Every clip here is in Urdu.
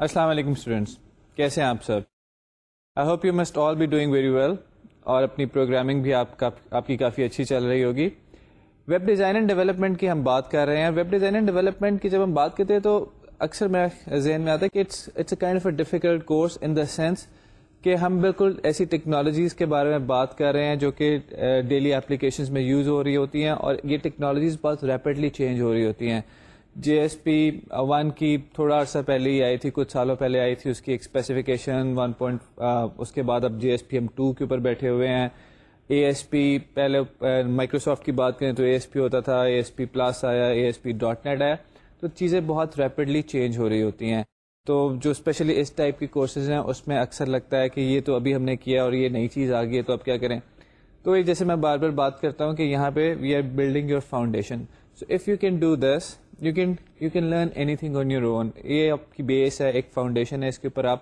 السلام علیکم اسٹوڈینٹس کیسے ہیں آپ sir I hope you must all be doing very well اور اپنی پروگرامنگ بھی آپ آپ کی کافی اچھی چل رہی ہوگی. ویب ڈیزائن اینڈ ڈیولپمنٹ کی ہم بات کر رہے ہیں. ویب ڈیزائن اینڈ ڈیولپمنٹ کی جب ہم بات کرتے ہیں تو اکثر میرے ذہن میں آتا ہے کہ it's it's a kind of a difficult course in the sense کہ ہم بالکل ایسی ٹیکنالوجیز کے بارے میں بات کر رہے ہیں جو کہ eh, ڈیلی اپلیکیشنز میں یوز ہو رہی ہوتی ہیں اور یہ ٹیکنالوجیز بہت ریپڈلی چینج ہو رہی ہوتی ہیں. جی ایس پی ون کی تھوڑا عرصہ پہلے ہی آئی تھی، کچھ سالوں پہلے آئی تھی اس کی ایک اسپیسیفکیشن ون پوائنٹ اس کے بعد اب جی ایس پی ہم ٹو کے اوپر بیٹھے ہوئے ہیں۔ اے ایس پی پہلے مائکروسافٹ کی بات کریں تو اے ایس پی ہوتا تھا، اے ایس پی پلس آیا، A S P dot net آیا۔ تو چیزیں بہت ریپڈلی چینج ہو رہی ہوتی ہیں۔ تو جو اسپیشلی اس ٹائپ کی کورسز ہیں، اس میں اکثر لگتا ہے کہ یہ تو ابھی ہم نے کیا اور یہ نئی چیز آ گئی ہے، تو اب کیا کریں؟ تو جیسے میں بار بار بات کرتا ہوں کہ یہاں پہ we are building your foundation so if you can do this you can you can learn anything on your own یہ آپ کی بیس ہے، ایک فاؤنڈیشن ہے، اس کے اوپر آپ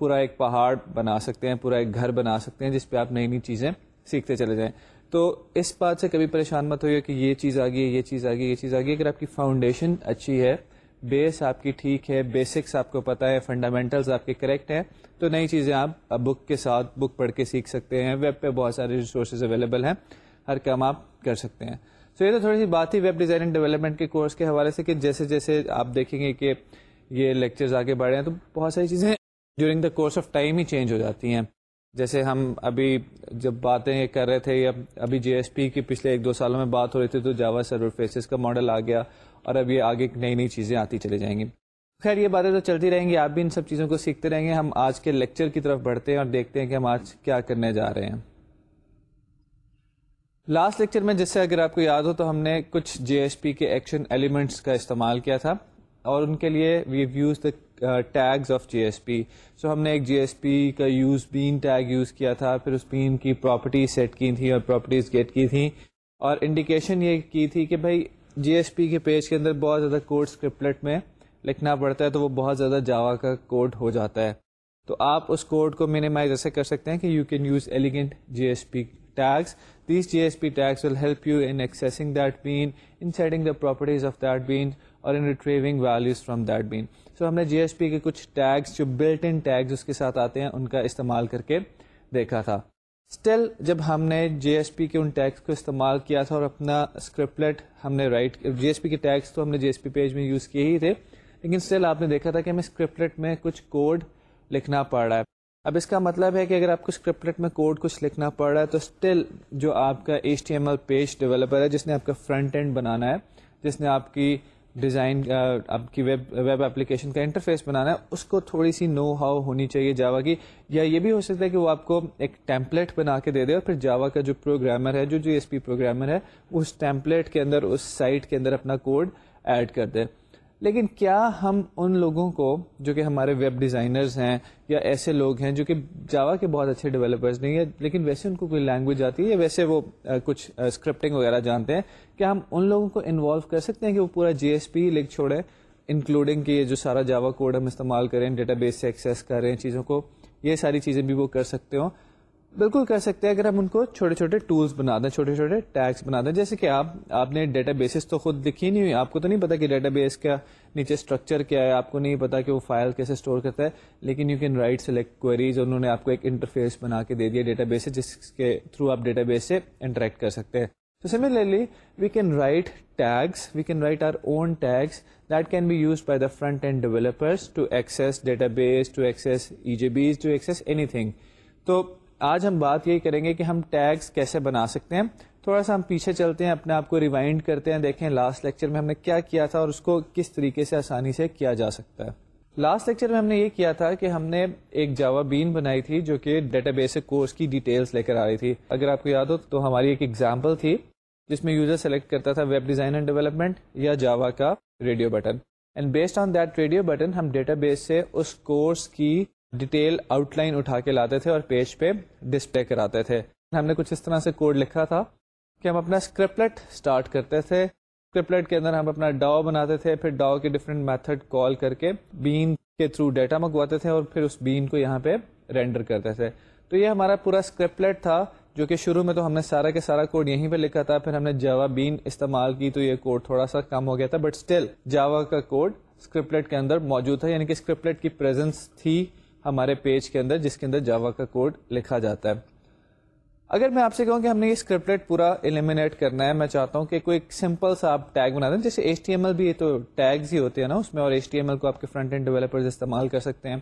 پورا ایک پہاڑ بنا سکتے ہیں، پورا ایک گھر بنا سکتے ہیں، جس پہ آپ نئی نئی چیزیں سیکھتے چلے جائیں۔ تو اس بات سے کبھی پریشان مت ہوئے کہ یہ چیز آ گئی یہ چیز آ گئی یہ چیز آ گئی اگر آپ کی فاؤنڈیشن اچھی ہے بیس آپ کی ٹھیک ہے بیسکس آپ کو پتا ہے فنڈامنٹلز آپ کے کریکٹ ہیں، تو نئی چیزیں آپ بک کے ساتھ بک پڑھ کے سیکھ سکتے ہیں۔ ویب پہ بہت سارے ریسورسز اویلیبل ہیں، ہر کام آپ کر سکتے ہیں۔ تو یہ تو تھوڑی سی بات ہی ویب ڈیزائن ڈیولپمنٹ کے کورس کے حوالے سے کہ جیسے جیسے آپ دیکھیں گے کہ یہ لیکچرز آگے بڑھے ہیں تو بہت ساری چیزیں during the course of time he change ہو جاتی ہیں۔ جیسے ہم ابھی جب باتیں کر رہے تھے یا ابھی جی ایس پی کی پچھلے ایک دو سالوں میں بات ہو رہی تھی تو جاوا سرور فیسز کا ماڈل آ گیا اور اب یہ آگے نئی نئی چیزیں آتی چلی جائیں گی۔ خیر، یہ باتیں تو چلتی رہیں گی، آپ بھی ان سب چیزوں کو سیکھتے رہیں گے۔ ہم آج کے لیکچر کی طرف بڑھتے ہیں اور دیکھتے ہیں کہ ہم آج کیا کرنے جا رہے ہیں۔ لاسٹ لیکچر میں جس سے اگر آپ کو یاد ہو تو ہم نے کچھ جی ایس پی کے ایکشن ایلیمنٹس کا استعمال کیا تھا اور ان کے لیے we use the tags of J S P so ہم نے ایک جی ایس پی کا یوز بین ٹیگ یوز کیا تھا، پھر اس بین کی پراپرٹیز سیٹ کی تھیں اور پراپرٹیز گیٹ کی تھیں اور انڈیکیشن یہ کی تھی کہ بھائی جی ایس پی کے پیج کے اندر بہت زیادہ کوڈ اسکرپلٹ میں لکھنا پڑتا ہے تو وہ بہت زیادہ جاوا کا کوڈ ہو جاتا ہے تو آپ اس کوڈ کو مینیمائز ایسے کر سکتے ہیں کہ you can use elegant J S P tags. These GSP tags will help you in accessing that bean, in setting the properties of that bean, اور ان retrieving values from that bean so ہم نے جی ایس پی کے کچھ ٹیگس جو بلٹ ان ٹیگز اس کے ساتھ آتے ہیں ان کا استعمال کر کے دیکھا تھا۔ اسٹل جب ہم نے جی ایس پی کے ان ٹیگس کو استعمال کیا تھا اور اپنا اسکرپلیٹ ہم نے رائٹ جی ایس پی کے ٹیگس تو ہم نے جی ایس پی پیج میں یوز کیے ہی تھے لیکن اسٹل آپ نے دیکھا تھا کہ ہمیں اسکرپلیٹ میں کچھ کوڈ لکھنا پڑ رہا ہے۔ اب اس کا مطلب ہے کہ اگر آپ کو اسکرپٹ میں کوڈ کچھ لکھنا پڑ رہا ہے تو اسٹل جو آپ کا H T M L page developer ہے، جس نے آپ کا فرنٹ اینڈ بنانا ہے، جس نے آپ کی ڈیزائن آپ کی ویب ویب اپلیکیشن کا انٹرفیس بنانا ہے، اس کو تھوڑی سی نو ہاؤ ہونی چاہیے جاوا کی۔ یا یہ بھی ہو سکتا ہے کہ وہ آپ کو ایک ٹیمپلیٹ بنا کے دے دے اور پھر جاوا کا جو پروگرامر ہے، جو جی ایس پی پروگرامر ہے، اس ٹیمپلیٹ کے اندر، اس سائٹ کے اندر اپنا کوڈ ایڈ کر دے۔ لیکن کیا ہم ان لوگوں کو، جو کہ ہمارے ویب ڈیزائنرز ہیں یا ایسے لوگ ہیں جو کہ جاوا کے بہت اچھے ڈیولپرز نہیں ہیں، لیکن ویسے ان کو کوئی لینگویج آتی ہے یا ویسے وہ کچھ اسکرپٹنگ وغیرہ جانتے ہیں، کیا ہم ان لوگوں کو انوالو کر سکتے ہیں کہ وہ پورا جی ایس پی لکھ چھوڑے انکلوڈنگ کہ یہ جو سارا جاوا کوڈ ہم استعمال کریں ڈیٹا بیس سے ایکسیس کریں، چیزوں کو، یہ ساری چیزیں بھی وہ کر سکتے ہوں؟ بالکل کر سکتے ہیں اگر ہم ان کو چھوٹے چھوٹے ٹولس بنا دیں، چھوٹے چھوٹے ٹیکس بنا دیں۔ جیسے کہ آپ آپ نے ڈیٹا بیسز تو خود لکھی نہیں ہوئی، آپ کو تو نہیں پتا کہ ڈیٹا بیس کا نیچے اسٹرکچر کیا ہے، آپ کو نہیں پتا کہ وہ فائل کیسے اسٹور کرتا ہے، لیکن you can write select queries انہوں نے آپ کو ایک انٹرفیس بنا کے دے دیا ڈیٹا بیس جس کے تھرو آپ ڈیٹا بیس سے انٹریکٹ کر سکتے ہیں۔ تو similarly we can write tags we can write our own tags that can be use by the front end developers to access database to access E J Bs to access anything تو آج ہم بات یہی کریں گے کہ ہم ٹیگس کیسے بنا سکتے ہیں۔ تھوڑا سا ہم پیچھے چلتے ہیں، اپنے آپ کو ریوائنڈ کرتے ہیں، دیکھیں لاسٹ لیکچر میں ہم نے کیا کیا تھا اور اس کو کس طریقے سے آسانی سے کیا جا سکتا ہے۔ لاسٹ لیکچر میں ہم نے یہ کیا تھا کہ ہم نے ایک جاوا بین بنائی تھی جو کہ ڈیٹا بیس کورس کی ڈیٹیلس لے کر آ رہی تھی۔ اگر آپ کو یاد ہو تو ہماری ایک ایگزامپل تھی جس میں یوزر سلیکٹ کرتا تھا ویب ڈیزائن اینڈ ڈیولپمنٹ یا جاوا کا radio button and based on that radio button ہم ڈیٹا بیس سے اس کورس کی ڈیٹیل آؤٹ لائن اٹھا کے لاتے تھے اور پیج پہ ڈسپلے کراتے تھے۔ ہم نے کچھ اس طرح سے کوڈ لکھا تھا کہ ہم اپنا اسکرپلٹ اسٹارٹ کرتے تھے۔ اسکرپلٹ کے اندر ہم اپنا ڈاؤ بناتے تھے، پھر ڈاؤ کے ڈفرینٹ میتھڈ کال کر کے بین کے تھرو ڈیٹا منگواتے تھے اور پھر اس بین کو یہاں پہ رینڈر کرتے تھے۔ تو یہ ہمارا پورا اسکرپلٹ تھا، جو کہ شروع میں تو ہم نے سارا کے سارا کوڈ یہیں پہ لکھا تھا، پھر ہم نے جاوا بین استعمال کی تو یہ کوڈ تھوڑا سا کم ہو گیا تھا بٹ اسٹل جاوا کا کوڈ اسکرپلیٹ کے اندر موجود تھا یعنی کہ اسکرپلیٹ کی پریزنس تھی۔ ہمارے پیج کے اندر، جس کے اندر جاوا کا کوڈ لکھا جاتا ہے۔ اگر میں آپ سے کہوں کہ ہم نے یہ اسکرپلیٹ پورا ایلیمینیٹ کرنا ہے، میں چاہتا ہوں کہ کوئی سمپل سا آپ ٹیگ بنا دیں۔ جیسے ایچ ٹی ایم ایل بھی تو ٹیگز ہی ہوتے ہیں نا، اس میں اور ایچ ٹی ایم ایل کو آپ کے فرنٹ اینڈ ڈیولپرز استعمال کر سکتے ہیں۔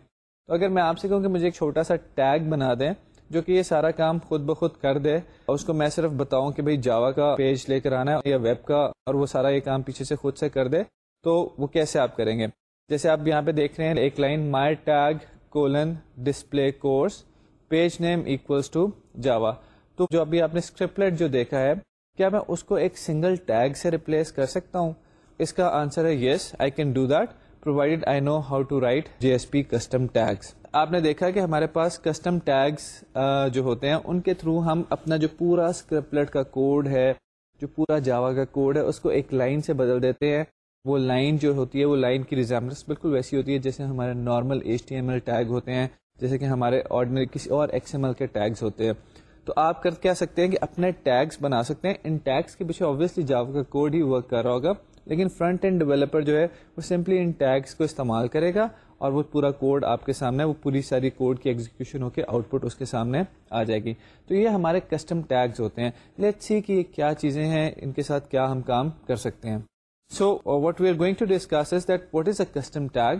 تو اگر میں آپ سے کہوں کہ مجھے ایک چھوٹا سا ٹیگ بنا دیں، جو کہ یہ سارا کام خود بخود کر دے، اور اس کو میں صرف بتاؤں کہ بھائی جاوا کا پیج لے کر آنا ہے یا ویب کا، اور وہ سارا یہ کام پیچھے سے خود سے کر دے، تو وہ کیسے آپ کریں گے؟ جیسے آپ یہاں پہ دیکھ رہے ہیں، ایک line my tag colon display course page name equals to Java تو جو ابھی آپ نے اسکرپلیٹ جو دیکھا ہے، کیا میں اس کو ایک سنگل ٹیگ سے ریپلیس کر سکتا ہوں؟ اس کا آنسر ہے yes I can do that provided I know how to write J S P custom tags آپ نے دیکھا کہ ہمارے پاس کسٹم ٹیگس جو ہوتے ہیں، ان کے تھرو ہم اپنا جو پورا اسکرپلیٹ کا کوڈ ہے، جو پورا جاوا کا کوڈ ہے، اس کو ایک لائن سے بدل دیتے ہیں۔ وہ لائن جو ہوتی ہے، وہ لائن کی ریزامبلس بالکل ویسی ہوتی ہے جیسے ہمارے normal H T M L tag ہوتے ہیں، جیسے کہ ہمارے آرڈنری کسی اور ایکس ایم ایل کے ٹیگس ہوتے ہیں۔ تو آپ کر کیا سکتے ہیں کہ اپنے ٹیگس بنا سکتے ہیں۔ ان ٹیگس کے پیچھے آبویسلی جاوا کا کوڈ ہی ورک کر رہا ہوگا، لیکن فرنٹ اینڈ ڈیولپر جو ہے، وہ سمپلی ان ٹیگس کو استعمال کرے گا اور وہ پورا کوڈ آپ کے سامنے، وہ پوری ساری کوڈ کی ایگزیکشن ہو کے آؤٹ پٹ اس کے سامنے آ جائے گی۔ تو یہ ہمارے کسٹم ٹیگز ہوتے ہیں۔ لیٹ سی کہ یہ کیا چیزیں ہیں، ان کے ساتھ کیا ہم کام کر سکتے ہیں۔ So what we are going to discuss is that what is a custom tag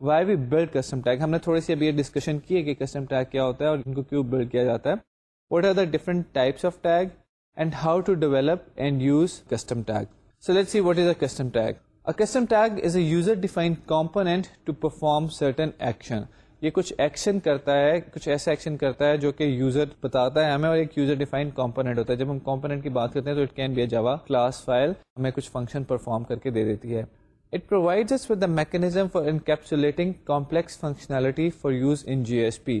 why we build custom tag ہم نے تھوڑی سی ابھی یہ ڈسکشن کی ہے کہ کسٹم ٹیگ کیا ہوتا ہے اور ان کو کیوں بلڈ کیا جاتا ہے what are the different types of tag and how to develop and use custom tag so let see what is a custom tag custom tag is a user defined component to perform certain action یہ کچھ ایکشن کرتا ہے، کچھ ایسا ایکشن کرتا ہے جو کہ یوزر بتاتا ہے ہمیں اور ایک یوزر ڈیفائنڈ کمپونیٹ ہوتا ہے۔ جب ہم کمپونیٹ کی بات کرتے ہیں تو it can be a Java class file ہمیں کچھ فنکشن پرفارم کر کے دے دیتی ہے۔ It provide with the mechanism for encapsulating complex functionality for use in J S P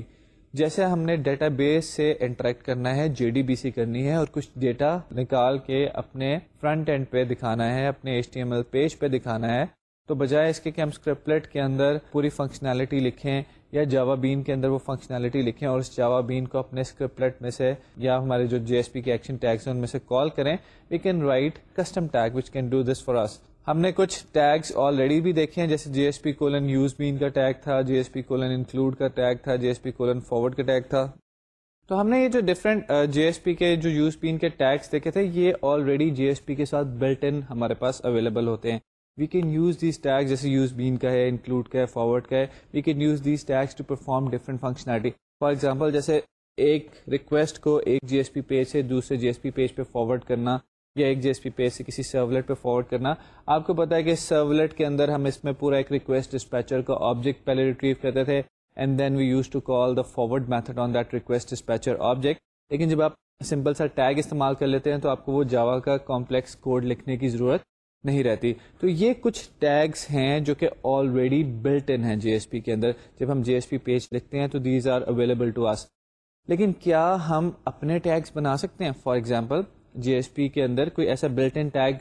جیسے ہم نے ڈیٹا بیس سے انٹریکٹ کرنا ہے جے ڈی بی سی کرنی ہے اور کچھ ڈیٹا نکال کے اپنے فرنٹ اینڈ پہ دکھانا ہے، اپنے H T M L page پہ دکھانا ہے۔ تو بجائے اس کے کہ ہم اسکرپلیٹ کے اندر پوری فنکشنالٹی لکھیں یا جاوا بین کے اندر وہ فنکشنالٹی لکھیں اور اس جاوا بین کو اپنے اسکرپلیٹ میں سے یا ہمارے جو جی ایس پی کے ایکشن ٹیگس ہیں ان میں سے کال کریں we can write custom tag which can do this for اس ہم نے کچھ ٹیگس آلریڈی بھی دیکھے ہیں، جیسے J S P colon use bean کا ٹیگ تھا J S P colon include کا ٹیگ تھا J S P colon forward کا ٹیگ تھا۔ تو ہم نے یہ جو ڈفرینٹ جی ایس پی کے جو یوز بین کے ٹیگس دیکھے تھے، یہ آلریڈی جی ایس پی کے ساتھ بلٹ ان ہمارے پاس اویلیبل ہوتے ہیں۔ We can use these tag جیسے یوز بین کا ہے انکلوڈ کا ہے فارورڈ کا ہے we can use these tags to perform different functionality for example جیسے ایک ریکویسٹ کو ایک جی ایس پی پیج سے دوسرے جی ایس پی پیج پہ فارورڈ کرنا یا ایک جی ایس پی پیج سے کسی سرولیٹ پہ فارورڈ کرنا آپ کو پتا ہے کہ سرولیٹ کے اندر ہم اس میں پورا ایک ریکویسٹ ڈسپیچر کا آبجیکٹ پہلے ریٹریو کرتے تھے and then we use to call the forward method on that request dispatcher object لیکن جب آپ سمپل سا ٹیگ استعمال کر لیتے ہیں تو آپ کو وہ جاوا کا کمپلیکس کوڈ لکھنے کی ضرورت نہیں رہتی۔ تو یہ کچھ ٹیگس ہیں جو کہ آلریڈی بلٹ ان ہیں جی ایس پی کے اندر۔ جب ہم جی ایس پی پیج لکھتے ہیں تو these are available to us لیکن کیا ہم اپنے ٹیگس بنا سکتے ہیں؟ For example J S P کے اندر کوئی ایسا بلٹ ان ٹیگ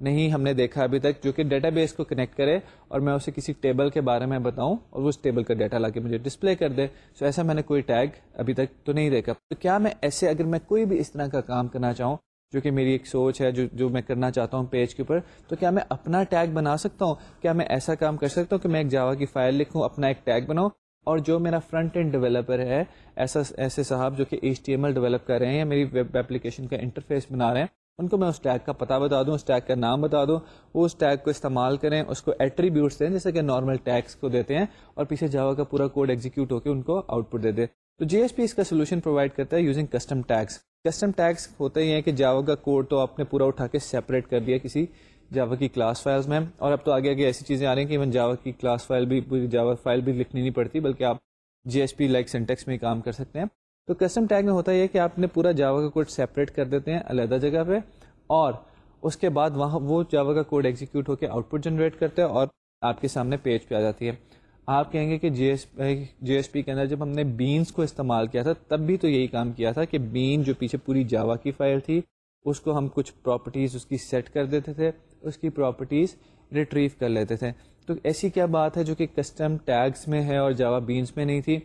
نہیں ہم نے دیکھا ابھی تک جو کہ ڈیٹا بیس کو کنیکٹ کرے اور میں اسے کسی ٹیبل کے بارے میں بتاؤں اور اس ٹیبل کا ڈیٹا لا کے مجھے ڈسپلے کر دے۔ سو ایسا میں نے کوئی ٹیگ ابھی تک تو نہیں دیکھا۔ تو کیا میں ایسے اگر میں کوئی بھی اس طرح کا کام کرنا چاہوں جو کہ میری ایک سوچ ہے، جو جو میں کرنا چاہتا ہوں پیج کے اوپر، تو کیا میں اپنا ٹیگ بنا سکتا ہوں؟ کیا میں ایسا کام کر سکتا ہوں کہ میں ایک جاوا کی فائل لکھوں، اپنا ایک ٹیگ بناؤں؟ اور جو میرا فرنٹ اینڈ ڈیولپر ہے، ایسا ایسے صاحب جو کہ H T M L develop کر رہے ہیں یا میری ویب اپلیکیشن کا انٹرفیس بنا رہے ہیں، ان کو میں اس ٹیگ کا پتا بتا دوں، اس ٹیگ کا نام بتا دوں، وہ اس ٹیگ کو استعمال کریں، اس کو ایٹریبیوٹس دیں جیسے کہ نارمل ٹیگس کو دیتے ہیں، اور پیچھے جاوا کا پورا کوڈ ایگزیکیوٹ ہو کے ان کو آؤٹ پٹ دے دے۔ تو جی ایس پی اس کا سولوشن پرووائڈ کرتا ہے using custom tags custom tags ہوتے ہی ہیں کہ جاوا کا کوڈ تو آپ نے پورا اٹھا کے سیپریٹ کر دیا کسی جاوا کی کلاس فائلز میں. اور اب تو آگے آگے ایسی چیزیں آ رہی ہیں کہ ایون جاوا کی کلاس فائل بھی پوری جاوا فائل بھی لکھنی نہیں پڑتی، بلکہ آپ J S P like syntax میں کام کر سکتے ہیں. تو کسٹم ٹیگ میں ہوتا ہے کہ آپ نے پورا جاوا کا کوڈ سیپریٹ کر دیتے ہیں علیحدہ جگہ پہ، اور اس کے بعد وہاں وہ جاوا کا کوڈ ایگزیکیوٹ ہو کے آؤٹ پٹ جنریٹ کرتے ہیں اور آپ کے سامنے پیج پہ آ جاتی ہے۔ آپ کہیں گے کہ جی ایس جی ایس پی کے اندر جب ہم نے بینس کو استعمال کیا تھا، تب بھی تو یہی کام کیا تھا کہ بین جو پیچھے پوری جاوا کی فائل تھی، اس کو ہم کچھ پراپرٹیز اس کی سیٹ کر دیتے تھے، اس کی پراپرٹیز ریٹریو کر لیتے تھے۔ تو ایسی کیا بات ہے جو کہ کسٹم ٹیگس میں ہے اور جاوا بینس میں نہیں تھی؟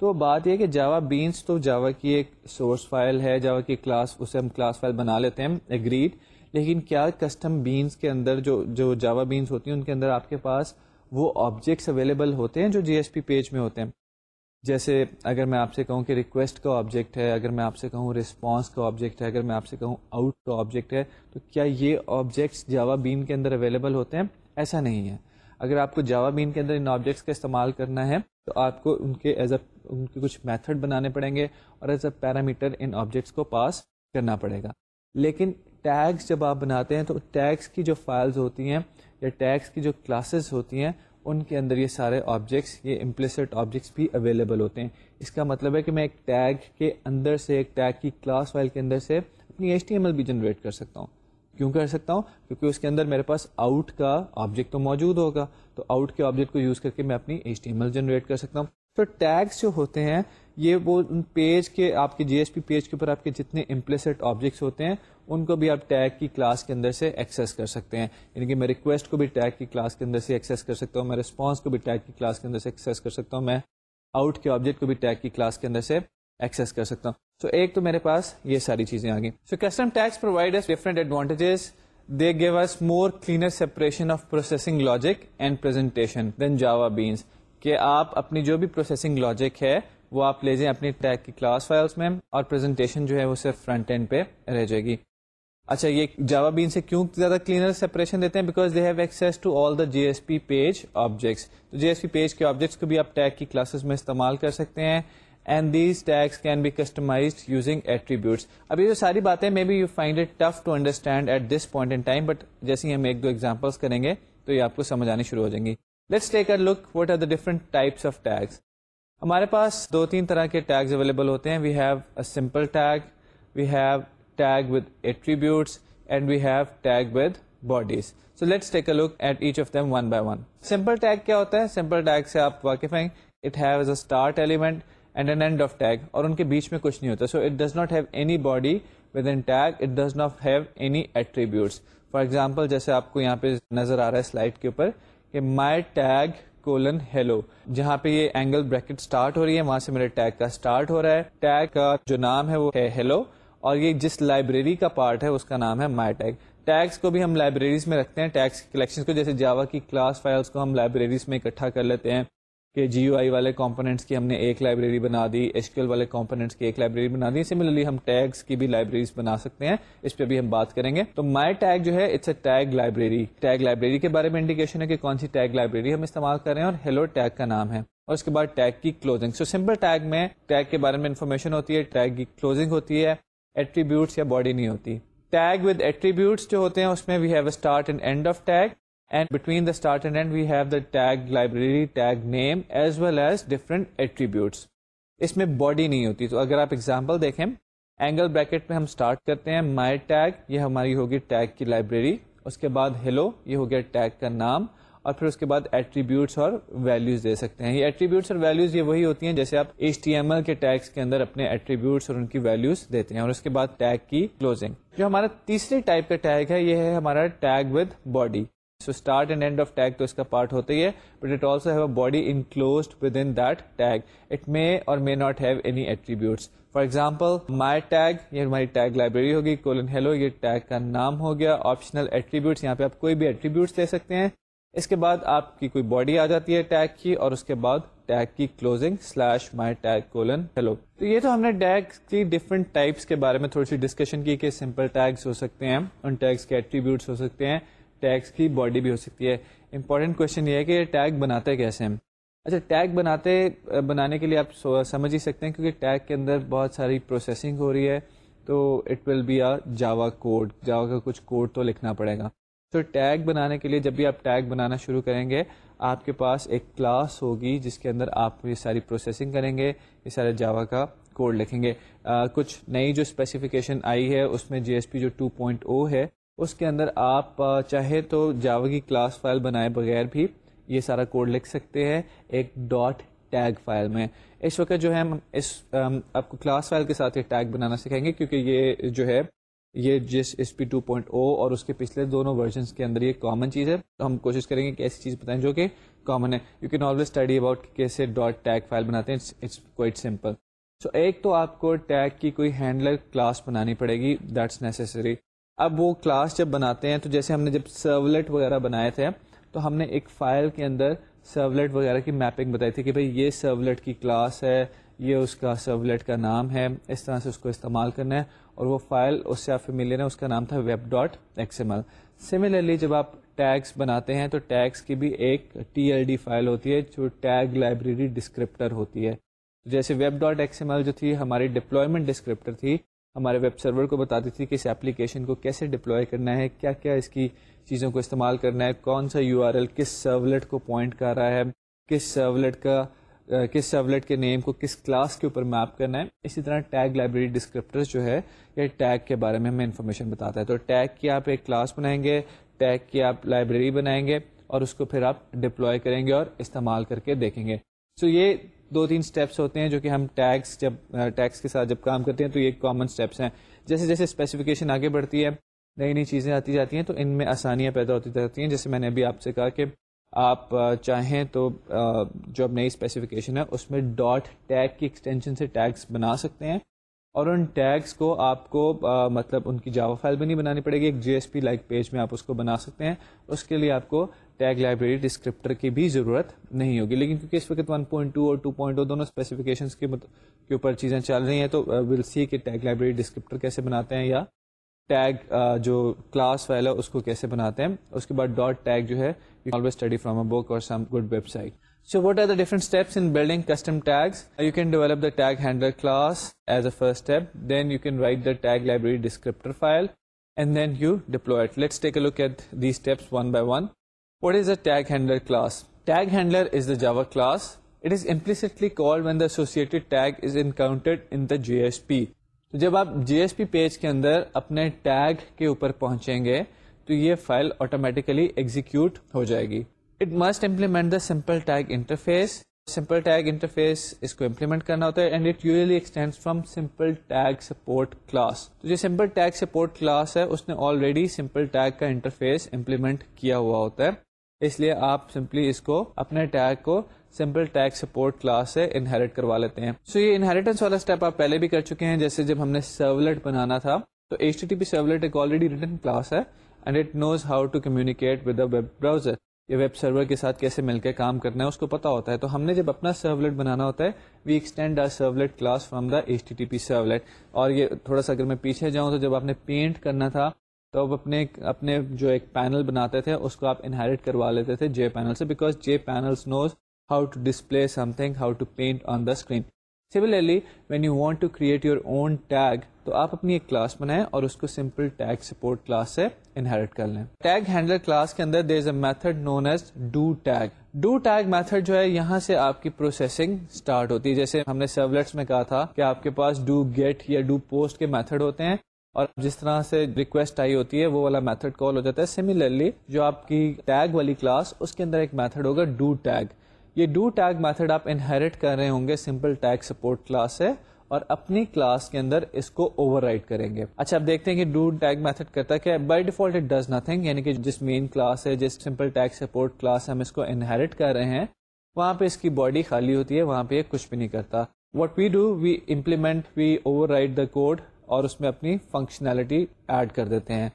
تو بات یہ کہ جاوا بینس تو جاوا کی ایک سورس فائل ہے جاوا کی کلاس اسے ہم کلاس فائل بنا لیتے ہیں اگریڈ لیکن کیا کسٹم بینس کے اندر جو جو جاوا بینس ہوتی ہیں، ان کے اندر آپ کے پاس وہ آبجیکٹس اویلیبل ہوتے ہیں جو جی ایس پی پیج میں ہوتے ہیں۔ جیسے اگر میں آپ سے کہوں کہ ریکویسٹ کا آبجیکٹ ہے، اگر میں آپ سے کہوں رسپانس کا آبجیکٹ ہے، اگر میں آپ سے کہوں آؤٹ کا آبجیکٹ ہے، تو کیا یہ آبجیکٹس جاوا بین کے اندر اویلیبل ہوتے ہیں؟ ایسا نہیں ہے۔ اگر آپ کو جاوا بین کے اندر ان آبجیکٹس کا استعمال کرنا ہے، تو آپ کو ان کے ایز اے ان کے کچھ میتھڈ بنانے پڑیں گے اور ایز اے پیرامیٹر ان آبجیکٹس کو پاس کرنا پڑے گا۔ لیکن ٹیگس جب آپ بناتے ہیں، تو ٹیگس کی جو فائلز ہوتی ہیں یا ٹیگس کی جو کلاسز ہوتی ہیں، ان کے اندر یہ سارے آبجیکٹس یہ امپلیسٹ آبجیکٹس بھی اویلیبل ہوتے ہیں۔ اس کا مطلب ہے کہ میں ایک ٹیگ کے اندر سے، ایک ٹیگ کی کلاس فائل کے اندر سے اپنی ایچ ٹی ایم ایل بھی جنریٹ کر سکتا ہوں۔ کیوں کر سکتا ہوں؟ کیونکہ اس کے اندر میرے پاس آؤٹ کا آبجیکٹ تو موجود ہوگا۔ تو آؤٹ کے آبجیکٹ کو یوز کر کے میں اپنی H T M L generate کر سکتا ہوں۔ تو ٹیگس جو ہوتے ہیں یہ وہ پیج کے آپ کے جی ایس پی پیج کے اوپر آپ کے جتنے امپلیسٹ آبجیکٹس ہوتے ہیں ان کو بھی آپ ٹیگ کی کلاس کے اندر سے ایکسیس کر سکتے ہیں۔ یعنی کہ میں ریکویسٹ کو بھی ٹیگ کی کلاس کے اندر سے ایکسیس کر سکتا ہوں میں ریسپانس کو بھی ٹیگ کی کلاس کے اندر سے ایکسیس کر سکتا ہوں میں آؤٹ کے آبجیکٹ کو بھی ٹیگ کی کلاس کے اندر سے ایکسیس کر سکتا ہوں۔ سو so, ایک تو میرے پاس یہ ساری چیزیں آ گئی so custom tags provide different advantages they give us more cleaner separation of processing logic and presentation than Java beans کہ آپ اپنی جو بھی پروسیسنگ لاجک ہے وہ آپ لے جائیں اپنی ٹیگ کی کلاس فائلس میں اور پریزنٹیشن جو ہے وہ صرف فرنٹ اینڈ پہ رہ جائے گی۔ اچھا یہ جاوا بین سے کیوں زیادہ کلینر سیپریشن دیتے ہیں؟ Because they have access to all the J S P page objects تو جی ایس پی پیج کے آبجیکٹس کو بھی آپ ٹیگ کی کلاسز میں استعمال کر سکتے ہیں۔ And these tags can be customize using attributes اب یہ جو ساری باتیں maybe you find it tough to understand at this point in time but جیسے ہی ہم ایک دو ایگزامپلس کریں گے، تو یہ آپ کو سمجھ آنی شروع ہو جائیں گی۔ Let's take a look what are the different types of tags ہمارے پاس دو تین طرح کے ٹیگز اویلیبل ہوتے ہیں. We have a simple tag we have tag with attributes and we have tag with bodies so let's take a look at each of them one by one simple tag کیا ہوتا ہے؟ سمپل ٹیگ سے آپ واقف ہیں. It have a start element and an end of tag اور ان کے بیچ میں کچھ نہیں ہوتا. So it does not have any body within tag it does not have any attributes for example جیسے آپ کو یہاں پہ نظر آ رہا ہے سلائڈ کے اوپر کہ مائی ٹیگ کولن ہیلو جہاں پہ یہ اینگل بریکٹ اسٹارٹ ہو رہی ہے، وہاں سے میرے ٹیگ کا اسٹارٹ ہو رہا ہے۔ ٹیگ کا جو نام ہے وہ ہے ہیلو اور یہ جس لائبریری کا پارٹ ہے، اس کا نام ہے مائی ٹیگ ٹیگس کو بھی ہم لائبریریز میں رکھتے ہیں ٹیگس کلیکشن کو، جیسے جاوا کی کلاس فائلس کو ہم لائبریریز میں اکٹھا کر لیتے ہیں۔ کہ جی یو آئی والے کمپوننٹس کی ہم نے ایک لائبریری بنا دی، ایچ کیل والے کمپوننٹس کی ایک لائبریری بنا دی سملرلی ہم ٹیگس کی بھی لائبریریز بنا سکتے ہیں، اس پہ بھی ہم بات کریں گے۔ تو مائی ٹیگ جو ہے it's a tag library tag library کے بارے میں انڈیکیشن ہے کہ کون سی ٹیگ لائبریری ہم استعمال کر رہے ہیں اور ہیلو ٹیگ کا نام ہے۔ اور اس کے بعد ٹیگ کی کلوزنگ سو سمپل ٹیگ میں ٹیگ کے بارے میں انفارمیشن ہوتی ہے ٹیگ کی کلوزنگ ہوتی ہے ایٹریبیوٹس یا باڈی نہیں ہوتی۔ ٹیگ ود ایٹریبیوٹس جو ہوتے ہیں، اس میں we have a start and end of tag and between the start and end we have the tag library tag name as well as different attributes اس میں باڈی نہیں ہوتی. تو اگر آپ ایگزامپل دیکھیں اینگل بریکٹ میں ہم اسٹارٹ کرتے ہیں مائی ٹیگ یہ ہماری ہوگی ٹیگ کی لائبریری اس کے بعد ہیلو یہ ہو گیا ٹیگ کا نام. اور پھر اس کے بعد ایٹریبیوٹس اور ویلوز دے سکتے ہیں. یہ ایٹریبیوٹس اور ویلوز یہ وہی ہوتی ہیں جیسے آپ ایچ ٹی ایم ایل کے ٹیگس کے اندر اپنے ایٹریبیوٹس اور ان کی ویلوز دیتے ہیں. اور اس کے بعد ٹیگ کی کلوزنگ جو ہمارا تیسری ٹائپ کا ٹیگ ہے، یہ ہے ہمارا tag with body so start and end of tag تو اس کا پارٹ ہوتا ہی ہے but it also have a body enclosed within that tag it may or may not have any attributes for example my tag یہ ہماری ٹیگ لائبریری ہوگی کولن ہیلو یہ ٹیگ کا نام ہو گیا آپشنل ایٹریبیوٹس یہاں پہ آپ کوئی بھی ایٹریبیوٹس دے سکتے ہیں. اس کے بعد آپ کی کوئی باڈی آ جاتی ہے ٹیگ کی، اور اس کے بعد ٹیگ کی closing slash my tag colon hello تو یہ تو ہم نے ٹیگ کی ڈفرنٹ ٹائپس کے بارے میں تھوڑی سی ڈسکشن کی کہ سمپل ٹیگس ہو سکتے ہیں، ان ٹیگس کے ایٹریبیوٹس ہو سکتے ہیں. ٹیگس کی باڈی بھی ہو سکتی ہے۔ امپورٹنٹ کوشچن یہ ہے کہ ٹیگ بناتے کیسے ہیں اچھا ٹیگ بناتے بنانے کے لیے آپ سمجھ ہی سکتے ہیں کیونکہ ٹیگ کے اندر بہت ساری پروسیسنگ ہو رہی ہے۔ تو it will be a Java code Java کا کچھ کوڈ تو لکھنا پڑے گا۔ تو ٹیگ بنانے کے لیے جب بھی آپ ٹیگ بنانا شروع کریں گے آپ کے پاس ایک کلاس ہوگی جس کے اندر آپ یہ ساری پروسیسنگ کریں گے یہ سارے جاوا کا کوڈ لکھیں گے۔ آ, کچھ نئی جو اسپیسیفکیشن آئی ہے اس میں جی ایس پی جو 2.0 پوائنٹ او ہے اس کے اندر آپ چاہے تو جاوا کی کلاس فائل بنائے بغیر بھی یہ سارا کوڈ لکھ سکتے ہیں ایک ڈاٹ ٹیگ فائل میں۔ اس وقت جو ہے ہم اس آپ کو کلاس فائل کے ساتھ ایک ٹیگ بنانا سکھائیں گے کیونکہ یہ جو ہے یہ جس S P two point O اور اس کے پچھلے دونوں ورژنس کے اندر یہ کامن چیز ہے۔ تو ہم کوشش کریں گے کہ ایسی چیز بتائیں جو کہ کامن ہے۔ You can always study about کیسے ڈاٹ ٹیگ فائل بناتے ہیں۔ اٹس کوائٹ سمپل سو ایک تو آپ کو ٹیگ کی کوئی ہینڈلر کلاس بنانی پڑے گی۔ دیٹس نیسسری اب وہ کلاس جب بناتے ہیں تو جیسے ہم نے جب سرولیٹ وغیرہ بنائے تھے، تو ہم نے ایک فائل کے اندر سرولیٹ وغیرہ کی میپنگ بتائی تھی کہ بھائی یہ سرولیٹ کی کلاس ہے، یہ اس کا سرولیٹ کا نام ہے، اس طرح سے اس کو استعمال کرنا ہے اور وہ فائل اس سے آپ ملے نا اس کا نام تھا web dot X M L similarly جب آپ ٹیگس بناتے ہیں تو ٹیگس کی بھی ایک ٹی ایل ڈی فائل ہوتی ہے، جو ٹیگ لائبریری ڈسکرپٹر ہوتی ہے۔ جیسے web dot X M L جو تھی، ہماری ڈپلائمنٹ ڈسکرپٹر تھی ہمارے ویب سرور کو بتاتی تھی کہ اس ایپلیکیشن کو کیسے ڈپلوائے کرنا ہے، کیا کیا اس کی چیزوں کو استعمال کرنا ہے، کون سا یو آر ایل کس سرولیٹ کو پوائنٹ کر رہا ہے، کس سرولیٹ کا کس سرولیٹ کے نیم کو کس کلاس کے اوپر میپ کرنا ہے۔ اسی طرح ٹیگ لائبریری ڈسکرپٹر جو ہے، یہ ٹیگ کے بارے میں ہمیں انفارمیشن بتاتا ہے۔ تو ٹیگ کی آپ ایک کلاس بنائیں گے ٹیگ کی آپ لائبریری بنائیں گے اور اس کو پھر آپ ڈپلوائے کریں گے اور استعمال کر کے دیکھیں گے۔ سو so یہ دو تین اسٹیپس ہوتے ہیں جو کہ ہم ٹیگس جب ٹیگس کے ساتھ جب کام کرتے ہیں تو یہ کامن اسٹیپس ہیں۔ جیسے جیسے اسپیسیفکیشن آگے بڑھتی ہے، نئی نئی چیزیں آتی جاتی ہیں تو ان میں آسانیاں پیدا ہوتی جاتی ہیں۔ جیسے میں نے ابھی آپ سے کہا کہ آپ چاہیں تو جو اب نئی اسپیسیفکیشن ہے اس میں ڈاٹ ٹیگ کی ایکسٹینشن سے ٹیگس بنا سکتے ہیں اور ان ٹیگس کو آپ کو مطلب ان کی جاوا فائل بھی نہیں بنانی پڑے گی، ایک J S P like page میں آپ اس کو بنا سکتے ہیں۔ اس کے لیے آپ کو ٹیگ لائبریری ڈسکرپٹر کی بھی ضرورت نہیں ہوگی۔ لیکن کیونکہ اس وقت 1.2 اور 2.0 دونوں اسپیسیفکیشنس کے مطلب کے اوپر چیزیں چل رہی ہیں، تو uh, ول سی کہ ٹیگ لائبریری ڈسکرپٹر کیسے بناتے ہیں یا ٹیگ uh, جو کلاس فائل ہے، اس کو کیسے بناتے ہیں۔ اس کے بعد ڈاٹ ٹیگ جو ہے from a book or some good website so what are the different steps in building custom tags you can develop the tag handle class as a first step then you can write the tag library descriptor file and then you deploy it let's one by one by one. What is a tag handler class? Tag handler is the Java class. It is implicitly called when the associated tag is encountered in the JSP. تو جب آپ جی ایس پی پیج کے اندر اپنے ٹیگ کے اوپر پہنچیں گے، تو یہ فائل آٹومیٹیکلی ایگزیکیوٹ ہو جائے گی it must implement the simple tag interface simple tag interface اس کو امپلیمنٹ کرنا ہوتا ہے and it usually extend from simple tag support class تو جو سمپل ٹیگ سپورٹ کلاس ہے، اس نے آلریڈی سمپل ٹیگ کا انٹرفیس امپلیمنٹ کیا ہوا ہوتا ہے اس لیے آپ سمپلی اس کو اپنے ٹیگ کو سمپل ٹیگ سپورٹ کلاس سے انہیریٹ کروا لیتے ہیں۔ سو so یہ انہیریٹنس والا اسٹیپ آپ پہلے بھی کر چکے ہیں، جیسے جب ہم نے سرولیٹ بنانا تھا، تو ایچ ٹی پی سرولیٹ ایک آلریڈی ریٹرن کلاس ہے and it knows how to communicate with web browser یہ ویب سرور کے ساتھ کیسے مل کے کام کرنا ہے، اس کو پتا ہوتا ہے۔ تو ہم نے جب اپنا سرولیٹ بنانا ہوتا ہے we extend our servlet class from the H T T P servlet اور یہ تھوڑا سا اگر میں پیچھے جاؤں تو جب آپ نے پینٹ کرنا تھا تو اب اپنے اپنے جو ایک پینل بناتے تھے، اس کو آپ انہیریٹ کروا لیتے تھے جے پینل سے because J panel knows how to display something how to paint on the screen similarly when you want to create your own tag تو آپ اپنی ایک کلاس بنائیں اور اس کو سمپل ٹیگ سپورٹ کلاس سے انہیریٹ کر لیں۔ ٹیگ ہینڈلر کلاس کے اندر there is a method known as do tag do tag method جو ہے، یہاں سے آپ کی پروسیسنگ اسٹارٹ ہوتی ہے۔ جیسے ہم نے سرولیٹس میں کہا تھا کہ آپ کے پاس ڈو گیٹ یا ڈو پوسٹ کے میتھڈ ہوتے ہیں۔ اور جس طرح سے ریکویسٹ آئی ہوتی ہے، وہ والا میتھڈ کال ہو جاتا ہے۔ سملرلی جو آپ کی ٹیگ والی کلاس اس کے اندر ایک میتھڈ ہوگا ڈو ٹیگ یہ ڈو ٹیگ میتھڈ آپ انہیریٹ کر رہے ہوں گے سمپل ٹیگ سپورٹ کلاس سے، اور اپنی کلاس کے اندر اس کو اوور رائٹ کریں گے۔ اچھا آپ دیکھتے ہیں کہ ڈو ٹیگ میتھڈ کرتا ہے۔ By default it does nothing یعنی کہ جس مین کلاس ہے، جس سمپل ٹیگ سپورٹ کلاس ہم اس کو انہیریٹ کر رہے ہیں، وہاں پہ اس کی باڈی خالی ہوتی ہے، وہاں پہ یہ کچھ بھی نہیں کرتا۔ What we do we implement we override the code اور اس میں اپنی فنکشنلٹی ایڈ کر دیتے ہیں۔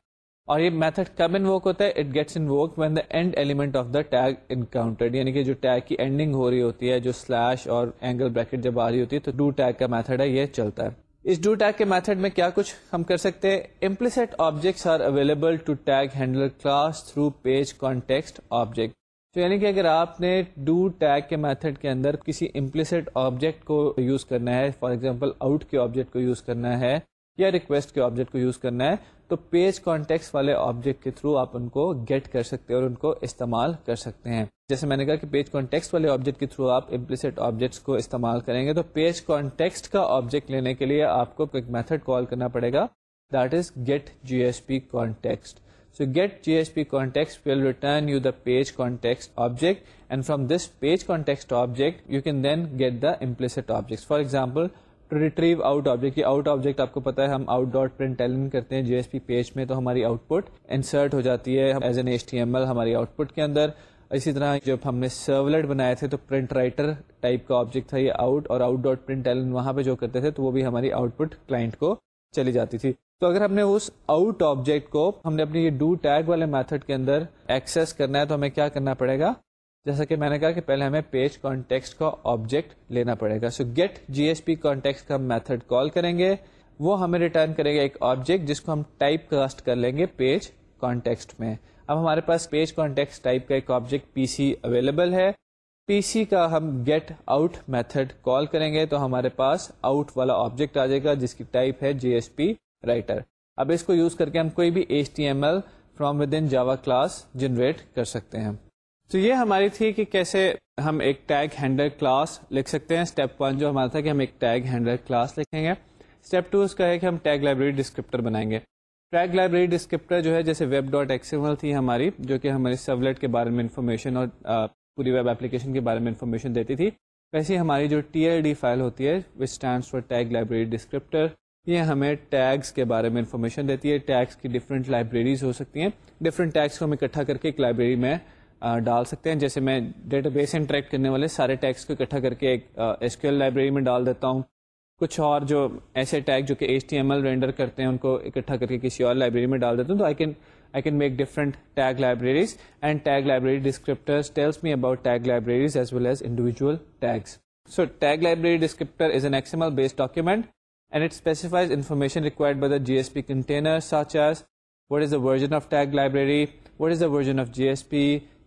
اور یہ میتھڈ کب انوک ہوتا ہے؟ It gets invoke when the end element of the tag encountered یعنی کہ جو ٹیگ کی اینڈنگ ہو رہی ہوتی ہے، جو سلیش اور اینگل بریکٹ جب آ رہی ہوتی ہے، تو ڈو ٹیگ کا میتھڈ ہے، یہ چلتا ہے۔ اس ڈو ٹیگ کے میتھڈ میں کیا کچھ ہم کر سکتے ہیں؟ Implicit objects are available to tag handler class through page context object تو یعنی کہ اگر آپ نے ڈو ٹیگ کے میتھڈ کے اندر کسی امپلیسٹ آبجیکٹ کو یوز کرنا ہے فار ایگزامپل آؤٹ کے آبجیکٹ کو یوز کرنا ہے یا ریکویسٹ کے آبجیکٹ کو یوز کرنا ہے، تو پیج کانٹیکس والے آبجیکٹ کے تھرو آپ ان کو گیٹ کر سکتے ہیں اور ان کو استعمال کر سکتے ہیں۔ جیسے میں نے کہا کہ پیج کانٹیکس والے آبجیکٹ کے تھرو آپ امپلیسٹ آبجیکٹس کو استعمال کریں گے، تو پیج کانٹیکسٹ کا آبجیکٹ لینے کے لیے آپ کو ایک میتھڈ کال کرنا پڑے گا that is get J S P context so get J S P context will return you the page context object and from this page context object you can then get the implicit object for example retrieve out object out object آپ کو پتا ہے ہم آؤٹ ڈاٹ پرنٹ کرتے ہیں جی ایس پی پیج میں تو ہماری آؤٹ پٹ انسرٹ ہو جاتی ہے as an H T M L ہماری آؤٹ پٹ کے اندر اسی طرح جب ہم نے سرولیٹ بنائے تھے تو پرنٹ رائٹر ٹائپ کا آبجیکٹ تھا یہ آؤٹ اور آؤٹ ڈاٹ پرنٹ وہاں پہ جو کرتے تھے تو وہ بھی ہماری آؤٹ پٹ کلائنٹ کو چلی جاتی تھی تو اگر ہم نے اس آؤٹ آبجیکٹ کو ہم نے اپنی یہ ڈو ٹیگ والے میتھڈ کے اندر ایکسیس کرنا ہے تو ہمیں کیا کرنا پڑے گا جیسا کہ میں نے کہا کہ پہلے ہمیں پیج کانٹیکس کا آبجیکٹ لینا پڑے گا. So get J S P context کا میتھڈ کال کریں گے. وہ ہمیں ریٹرن کرے گا ایک آبجیکٹ جس کو ہم ٹائپ کاسٹ کر لیں گے پیج کانٹیکسٹ میں. اب ہمارے پاس پیج کانٹیکس ٹائپ کا ایک آبجیکٹ پی سی اویلیبل ہے. پی سی کا ہم گیٹ آؤٹ میتھڈ کال کریں گے تو ہمارے پاس آؤٹ والا آبجیکٹ آ جائے گا جس کی ٹائپ ہے جی ایس پی رائٹر اب اس کو یوز کر کے ہم کوئی بھی H T M L from within Java class generate کر سکتے ہیں. تو یہ ہماری تھی کہ کیسے ہم ایک ٹیگ ہینڈل کلاس لکھ سکتے ہیں۔ اسٹیپ ون جو ہمارا تھا کہ ہم ایک ٹیگ ہینڈل کلاس لکھیں گے۔ اسٹیپ ٹو اس کا ہے کہ ہم ٹیگ لائبریری ڈسکرپٹر بنائیں گے۔ ٹیگ لائبریری ڈسکرپٹر جو ہے جیسے ویب ڈاٹ ایکسیمل تھی ہماری، جو کہ ہماری سبلیٹ کے بارے میں انفارمیشن اور پوری ویب اپلیکیشن کے بارے میں انفارمیشن دیتی تھی۔ ویسے ہماری جو ٹی ایل ڈی فائل ہوتی ہے which stands for tag library descriptor, یہ ہمیں ٹیگس کے بارے میں انفارمیشن دیتی ہے۔ ٹیگس کی ڈفرینٹ لائبریریز ہو سکتی ہیں۔ ڈفرینٹ ٹیگس کو ہم اکٹھا کر کے ایک لائبریری میں ڈال سکتے ہیں۔ جیسے میں ڈیٹا بیس انٹریکٹ کرنے والے سارے ٹیگس کو اکٹھا کر کے ایک ایس کیو ایل لائبریری میں ڈال دیتا ہوں۔ کچھ اور جو ایسے ٹیگ جو کہ H T M L render کرتے ہیں، ان کو اکٹھا کر کے کسی اور لائبریری میں ڈال دیتا ہوں۔ تو I can I can make different tag libraries and tag library descriptor tells me about tag libraries as well as individual tags so tag library descriptor is an XML base document and it specifies information required by the J S P container such as what is the version of tag library what is the version of J S P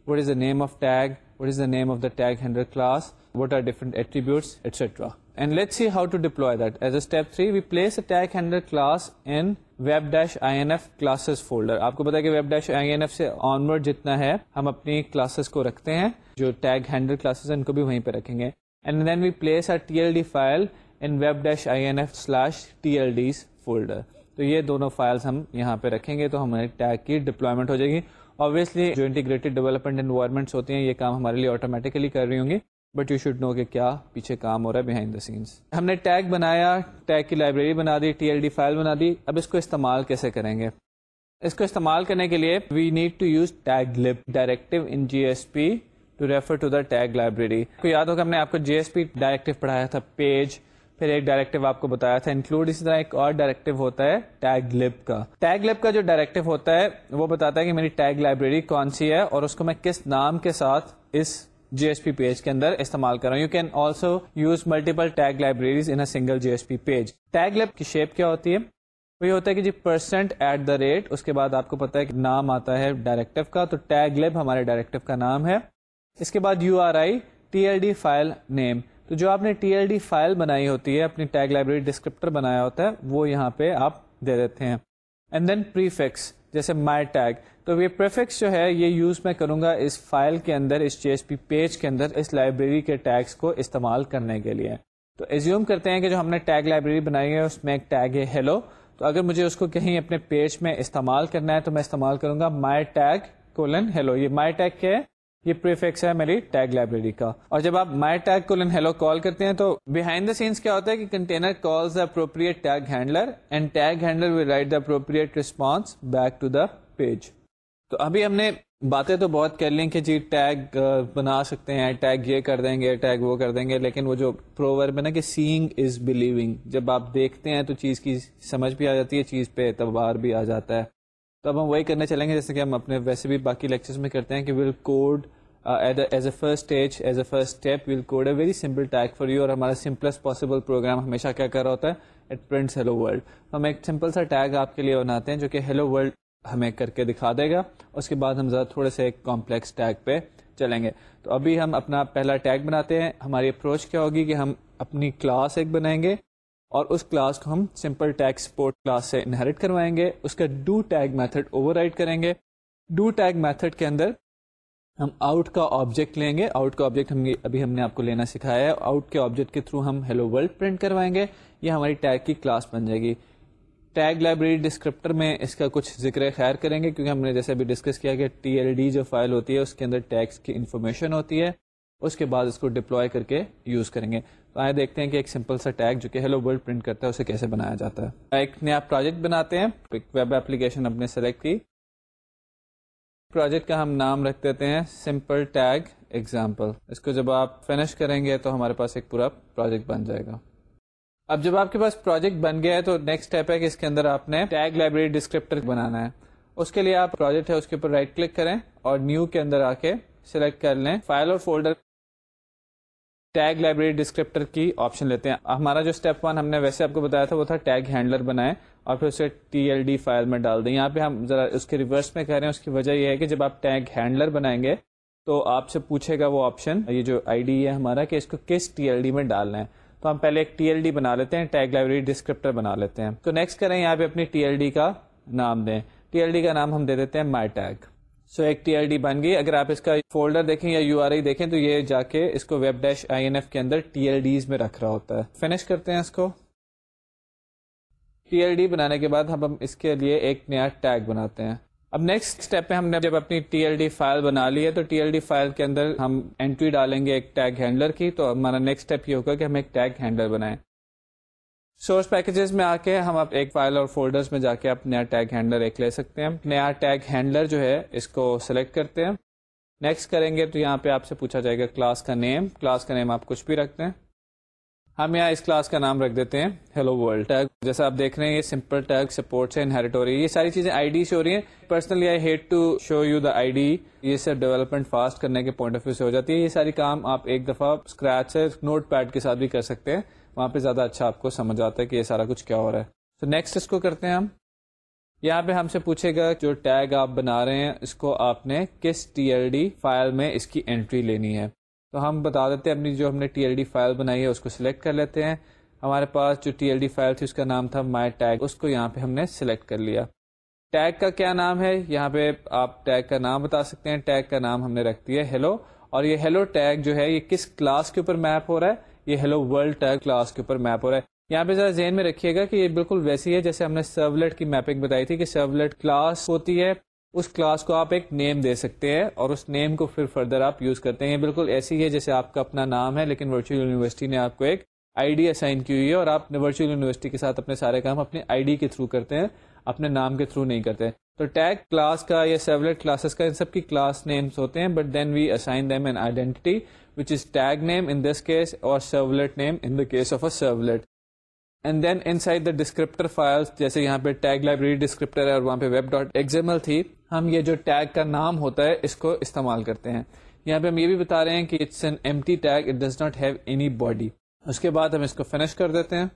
what is the name of tag what is the name of the tag handle class what are different attributes etcetera and let see how to deploy that as a step three we place a tag handle class in web dash I N F classes folder آپ کو پتا کہ web dash I N F سے آن جتنا ہے ہم اپنی کلاسز کو رکھتے ہیں جو ٹیگ ہینڈل کلاسز ہیں ان کو بھی وہیں پہ رکھیں گے and then we place our T L D file in web dash I N F slash T L Ds folder تو یہ دونوں فائلس ہم یہاں پہ رکھیں گے تو ہمارے ٹیگ کی ڈپلوائمنٹ ہو جائے گی آبویسلی جو انٹیگریٹڈ ڈیولپمنٹ انوائرمنٹس ہوتی ہیں، یہ کام ہمارے لیے آٹومیٹیکلی کر رہی ہوں گی بٹ یو شوڈ نو کہ کیا پیچھے کام ہو رہا ہے بہائنڈ دا سینس ہم نے ٹیگ بنایا ٹیگ کی لائبریری بنا دی ٹی ایل ڈی فائل بنا دی۔ اب اس کو استعمال کیسے کریں گے؟ اس کو استعمال کرنے کے لیے we need to use tag lib directive in J S P to refer to the tag library کو یاد ہوگا، ہم نے آپ کو جی ایس پی ڈائریکٹو پڑھایا تھا پیج پھر ایک ڈائریکٹو آپ کو بتایا تھا انکلوڈ اسی طرح ایک اور ڈائریکٹو ہوتا ہے ٹیگ لپ کا۔ ٹیگ لپ کا جو ڈائریکٹو ہوتا ہے، وہ بتاتا ہے کہ میری ٹیگ لائبریری کون سی ہے اور اس کو میں کس نام کے ساتھ اس جی ایس پی پیج کے اندر استعمال کر رہا ہوں۔ You can also use multiple tag libraries in single J S P page taglib کی شیپ کیا ہوتی ہے؟ وہ یہ ہوتا ہے کہ جی پرسینٹ ایٹ دا ریٹ اس کے بعد آپ کو پتا ہے کہ نام آتا ہے ڈائریکٹو کا، تو ٹیگ لب ہمارے ڈائریکٹو کا نام ہے۔ اس کے بعد U R I T L D file name تو جو آپ نے ٹی ایل ڈی فائل بنائی ہوتی ہے، اپنی ٹیگ لائبریری ڈسکرپٹر بنایا ہوتا ہے، وہ یہاں پہ آپ دے دیتے ہیں۔ اینڈ دین پریفکس جیسے مائی ٹیگ تو یہ پریفکس جو ہے، یہ یوز میں کروں گا اس فائل کے اندر، اس جی ایس پی پیج کے اندر، اس لائبریری کے ٹیگس کو استعمال کرنے کے لیے۔ تو ایزیوم کرتے ہیں کہ جو ہم نے ٹیگ لائبریری بنائی ہے، اس میں ایک ٹیگ ہے ہیلو تو اگر مجھے اس کو کہیں اپنے پیج میں استعمال کرنا ہے، تو میں استعمال کروں گا مائی ٹیگ کولن ہیلو یہ مائی ٹیگ کیا ہے؟ یہ پریفکس ہے میری ٹیگ لائبریری کا۔ اور جب آپ مائی ٹیگ کو ہیلو کال کرتے ہیں تو بہائنڈ دا سینس کیا ہوتا ہے کہ container calls appropriate tag handler and tag handler will write the appropriate response back to the page تو ابھی ہم نے باتیں تو بہت کر لیں کہ جی ٹیگ بنا سکتے ہیں ٹیگ یہ کر دیں گے ٹیگ وہ کر دیں گے، لیکن وہ جو پروور میں نا کہ سینگ از بلیونگ جب آپ دیکھتے ہیں تو چیز کی سمجھ بھی آ جاتی ہے، چیز پہ اعتبار بھی آ جاتا ہے۔ تو اب ہم وہی کرنے چلیں گے جیسے کہ ہم اپنے ویسے بھی باقی لیکچرز میں کرتے ہیں کہ will code as a first stage as a first step will code a very simple tag for you اور ہمارا سمپلسٹ پاسبل پروگرام ہمیشہ کیا کر رہا ہوتا ہے اٹ پرنٹس ہیلو ورلڈ ہم ایک سمپل سا ٹیگ آپ کے لیے بناتے ہیں جو کہ ہیلو ورلڈ ہمیں کر کے دکھا دے گا اس کے بعد ہم ذرا تھوڑے سے ایک کمپلیکس ٹیگ پہ چلیں گے۔ تو ابھی ہم اپنا پہلا ٹیگ بناتے ہیں۔ ہماری اپروچ کیا ہوگی کہ ہم اپنی کلاس ایک بنائیں گے۔ اور اس کلاس کو ہم سمپل ٹیگ سپورٹ کلاس سے انہیریٹ کروائیں گے۔ اس کا ڈو ٹیگ میتھڈ اوور کریں گے۔ ڈو ٹیگ میتھڈ کے اندر ہم آؤٹ کا آبجیکٹ لیں گے۔ آؤٹ کا آبجیکٹ ہم ابھی ہم نے آپ کو لینا سکھایا ہے۔ آؤٹ کے آبجیکٹ کے تھرو ہم ہیلو ورلڈ پرنٹ کروائیں گے۔ یہ ہماری ٹیگ کی کلاس بن جائے گی۔ ٹیگ لائبریری ڈسکرپٹر میں اس کا کچھ ذکر خیر کریں گے کیونکہ ہم نے جیسے ابھی ڈسکس کیا کہ ٹی ایل ڈی جو فائل ہوتی ہے اس کے اندر ٹیگس کی انفارمیشن ہوتی ہے۔ اس کے بعد اس کو ڈپلوائے کر کے یوز کریں گے۔ تو آئے دیکھتے ہیں کہ ایک سمپل سا ٹیگ جو کہ ہیلو ورلڈ پرنٹ کرتا ہے، اسے کیسے بنایا جاتا ہے۔ ایک نیا پروجیکٹ بناتے ہیں، ایک ویب اپلیکیشن اپنے سلیکٹ کی۔ پروجیکٹ کا ہم نام رکھ دیتے ہیں سمپل ٹیگ ایگزامپل اس کو جب آپ فنش کریں گے تو ہمارے پاس ایک پورا پروجیکٹ بن جائے گا۔ اب جب آپ کے پاس پروجیکٹ بن گیا ہے تو نیکسٹ اسٹیپ ہے کہ اس کے اندر آپ نے ٹیگ لائبریری ڈسکرپٹر بنانا ہے۔ اس کے لیے آپ پروجیکٹ ہے، اس کے اوپر رائٹ کلک کریں اور نیو کے اندر آ کے سلیکٹ کر لیں۔ فائل اور فولڈر ٹیگ لائبریری ڈسکرپٹر کی آپشن لیتے ہیں۔ ہمارا جو اسٹیپ ون ہم نے ویسے آپ کو بتایا تھا، وہ تھا ٹیگ ہینڈلر بنائے اور پھر اسے ٹی ایل ڈی فائل میں ڈال دیں۔ یہاں پہ ہم ذرا اس کے ریورس میں کہہ رہے ہیں، اس کی وجہ یہ ہے کہ جب آپ ٹیگ ہینڈلر بنائیں گے تو آپ سے پوچھے گا وہ آپشن یہ جو آئی ڈی ہے ہمارا، کہ اس کو کس ٹی ایل ڈی میں ڈالنا ہے۔ تو ہم پہلے ایک ٹی ایل ڈی بنا لیتے ہیں ٹیگ لائبریری ڈسکرپٹر بنا لیتے ہیں۔ تو نیکسٹ کریں یہاں پہ اپنی ٹی ایل ڈی کا نام دیں۔ ٹی ایل ڈی کا نام ہم دے دیتے ہیں مائی ٹیگ سو ایک ٹی ایل ڈی بن گئی۔ اگر آپ اس کا فولڈر دیکھیں یا یو آر آئی دیکھیں تو یہ جا کے اس کو web dash I N F کے اندر ٹی ایل ڈیز میں رکھ رہا ہوتا ہے۔ فنش کرتے ہیں اس کو۔ ٹی ایل ڈی بنانے کے بعد ہم اس کے لیے ایک نیا ٹیگ بناتے ہیں۔ اب نیکسٹ اسٹیپ میں ہم نے جب اپنی ٹی ایل ڈی فائل بنا لی ہے تو ٹی ایل ڈی فائل کے اندر ہم انٹری ڈالیں گے ایک ٹیگ ہینڈلر کی۔ تو ہمارا نیکسٹ اسٹیپ یہ ہوگا کہ ہم ایک ٹیگ ہینڈلر بنائیں۔ سورس پیکجز میں آ کے ہم ایک فائل اور فولڈرز میں جا کے آپ نیا ٹیگ ہینڈلر ایک لے سکتے ہیں۔ نیا ٹیگ ہینڈلر جو ہے اس کو سلیکٹ کرتے ہیں۔ نیکسٹ کریں گے تو یہاں پہ آپ سے پوچھا جائے گا کلاس کا نیم کلاس کا نیم آپ کچھ بھی رکھتے ہیں۔ ہم یہاں اس کلاس کا نام رکھ دیتے ہیں۔ ہیلو ورلڈ ٹیگ جیسا آپ دیکھ رہے ہیں یہ سمپل ٹیگ سپورٹ سے انہیریٹ ہو رہی ہے یہ ساری چیزیں آئی ڈی سے ہو رہی ہیں۔ Personally I hate to show you the I D یہ سب ڈیولپمنٹ فاسٹ کرنے کے پوائنٹ آف ویو سے ہو جاتی ہے۔ یہ ساری کام آپ ایک دفعہ اسکریچ سے نوٹ پیڈ کے ساتھ بھی کر سکتے ہیں۔ وہاں پہ زیادہ اچھا آپ کو سمجھ آتا ہے کہ یہ سارا کچھ کیا ہو رہا ہے۔ تو so نیکسٹ اس کو کرتے ہیں ہم۔ یہاں پہ ہم سے پوچھے گا جو ٹیگ آپ بنا رہے ہیں، اس کو آپ نے کس ٹی ایل ڈی فائل میں اس کی انٹری لینی ہے۔ تو ہم بتا دیتے ہیں، اپنی جو ہم نے ٹی ایل ڈی فائل بنائی ہے، اس کو سلیکٹ کر لیتے ہیں۔ ہمارے پاس جو ٹی ایل ڈی فائل تھی، اس کا نام تھا مائی ٹیگ اس کو یہاں پہ ہم نے سلیکٹ کر لیا۔ ٹیگ کا کیا نام ہے؟ یہاں پہ آپ ٹیگ کا نام بتا سکتے ہیں۔ ٹیگ کا نام ہم نے رکھ دیا ہیلو اور یہ ہیلو ٹیگ جو ہے، یہ کس کلاس کے اوپر میپ ہو رہا ہے؟ یہ ہیلو ورلڈ ٹیگ کلاس کے اوپر میپ ہو رہا ہے۔ یہاں پہ ذرا ذہن میں رکھیے گا کہ یہ بالکل ویسی ہے جیسے ہم نے سرولیٹ کی میپنگ بتائی تھی کہ سرولیٹ کلاس ہوتی ہے۔ اس کلاس کو آپ ایک نیم دے سکتے ہیں اور اس نیم کو پھر فردر آپ یوز کرتے ہیں۔ یہ بالکل ایسی ہے جیسے آپ کا اپنا نام ہے، لیکن ورچوئل یونیورسٹی نے آپ کو ایک آئی ڈی اسائن کی ہوئی ہے اور آپ ورچوئل یونیورسٹی کے ساتھ اپنے سارے کام اپنے آئی ڈی کے تھرو کرتے ہیں، اپنے نام کے تھرو نہیں کرتے۔ تو ٹیگ کلاس کا یا سیولیٹ کلاسز کا ان سب کی کلاس نیمس ہوتے ہیں but then we assign them an identity which is tag name in this case اور servlet name in the case of a servlet and then inside the descriptor file جیسے یہاں پہ ٹیگ لائبریری ڈسکرپٹر ہے اور وہاں پہ ویب ڈاٹ ایگزامل تھی ہم یہ جو ٹیگ کا نام ہوتا ہے اس کو استعمال کرتے ہیں یہاں پہ ہم یہ بھی بتا رہے ہیں کہ it's an empty tag it does not have any body اس کے بعد ہم اس کو فنش کر دیتے ہیں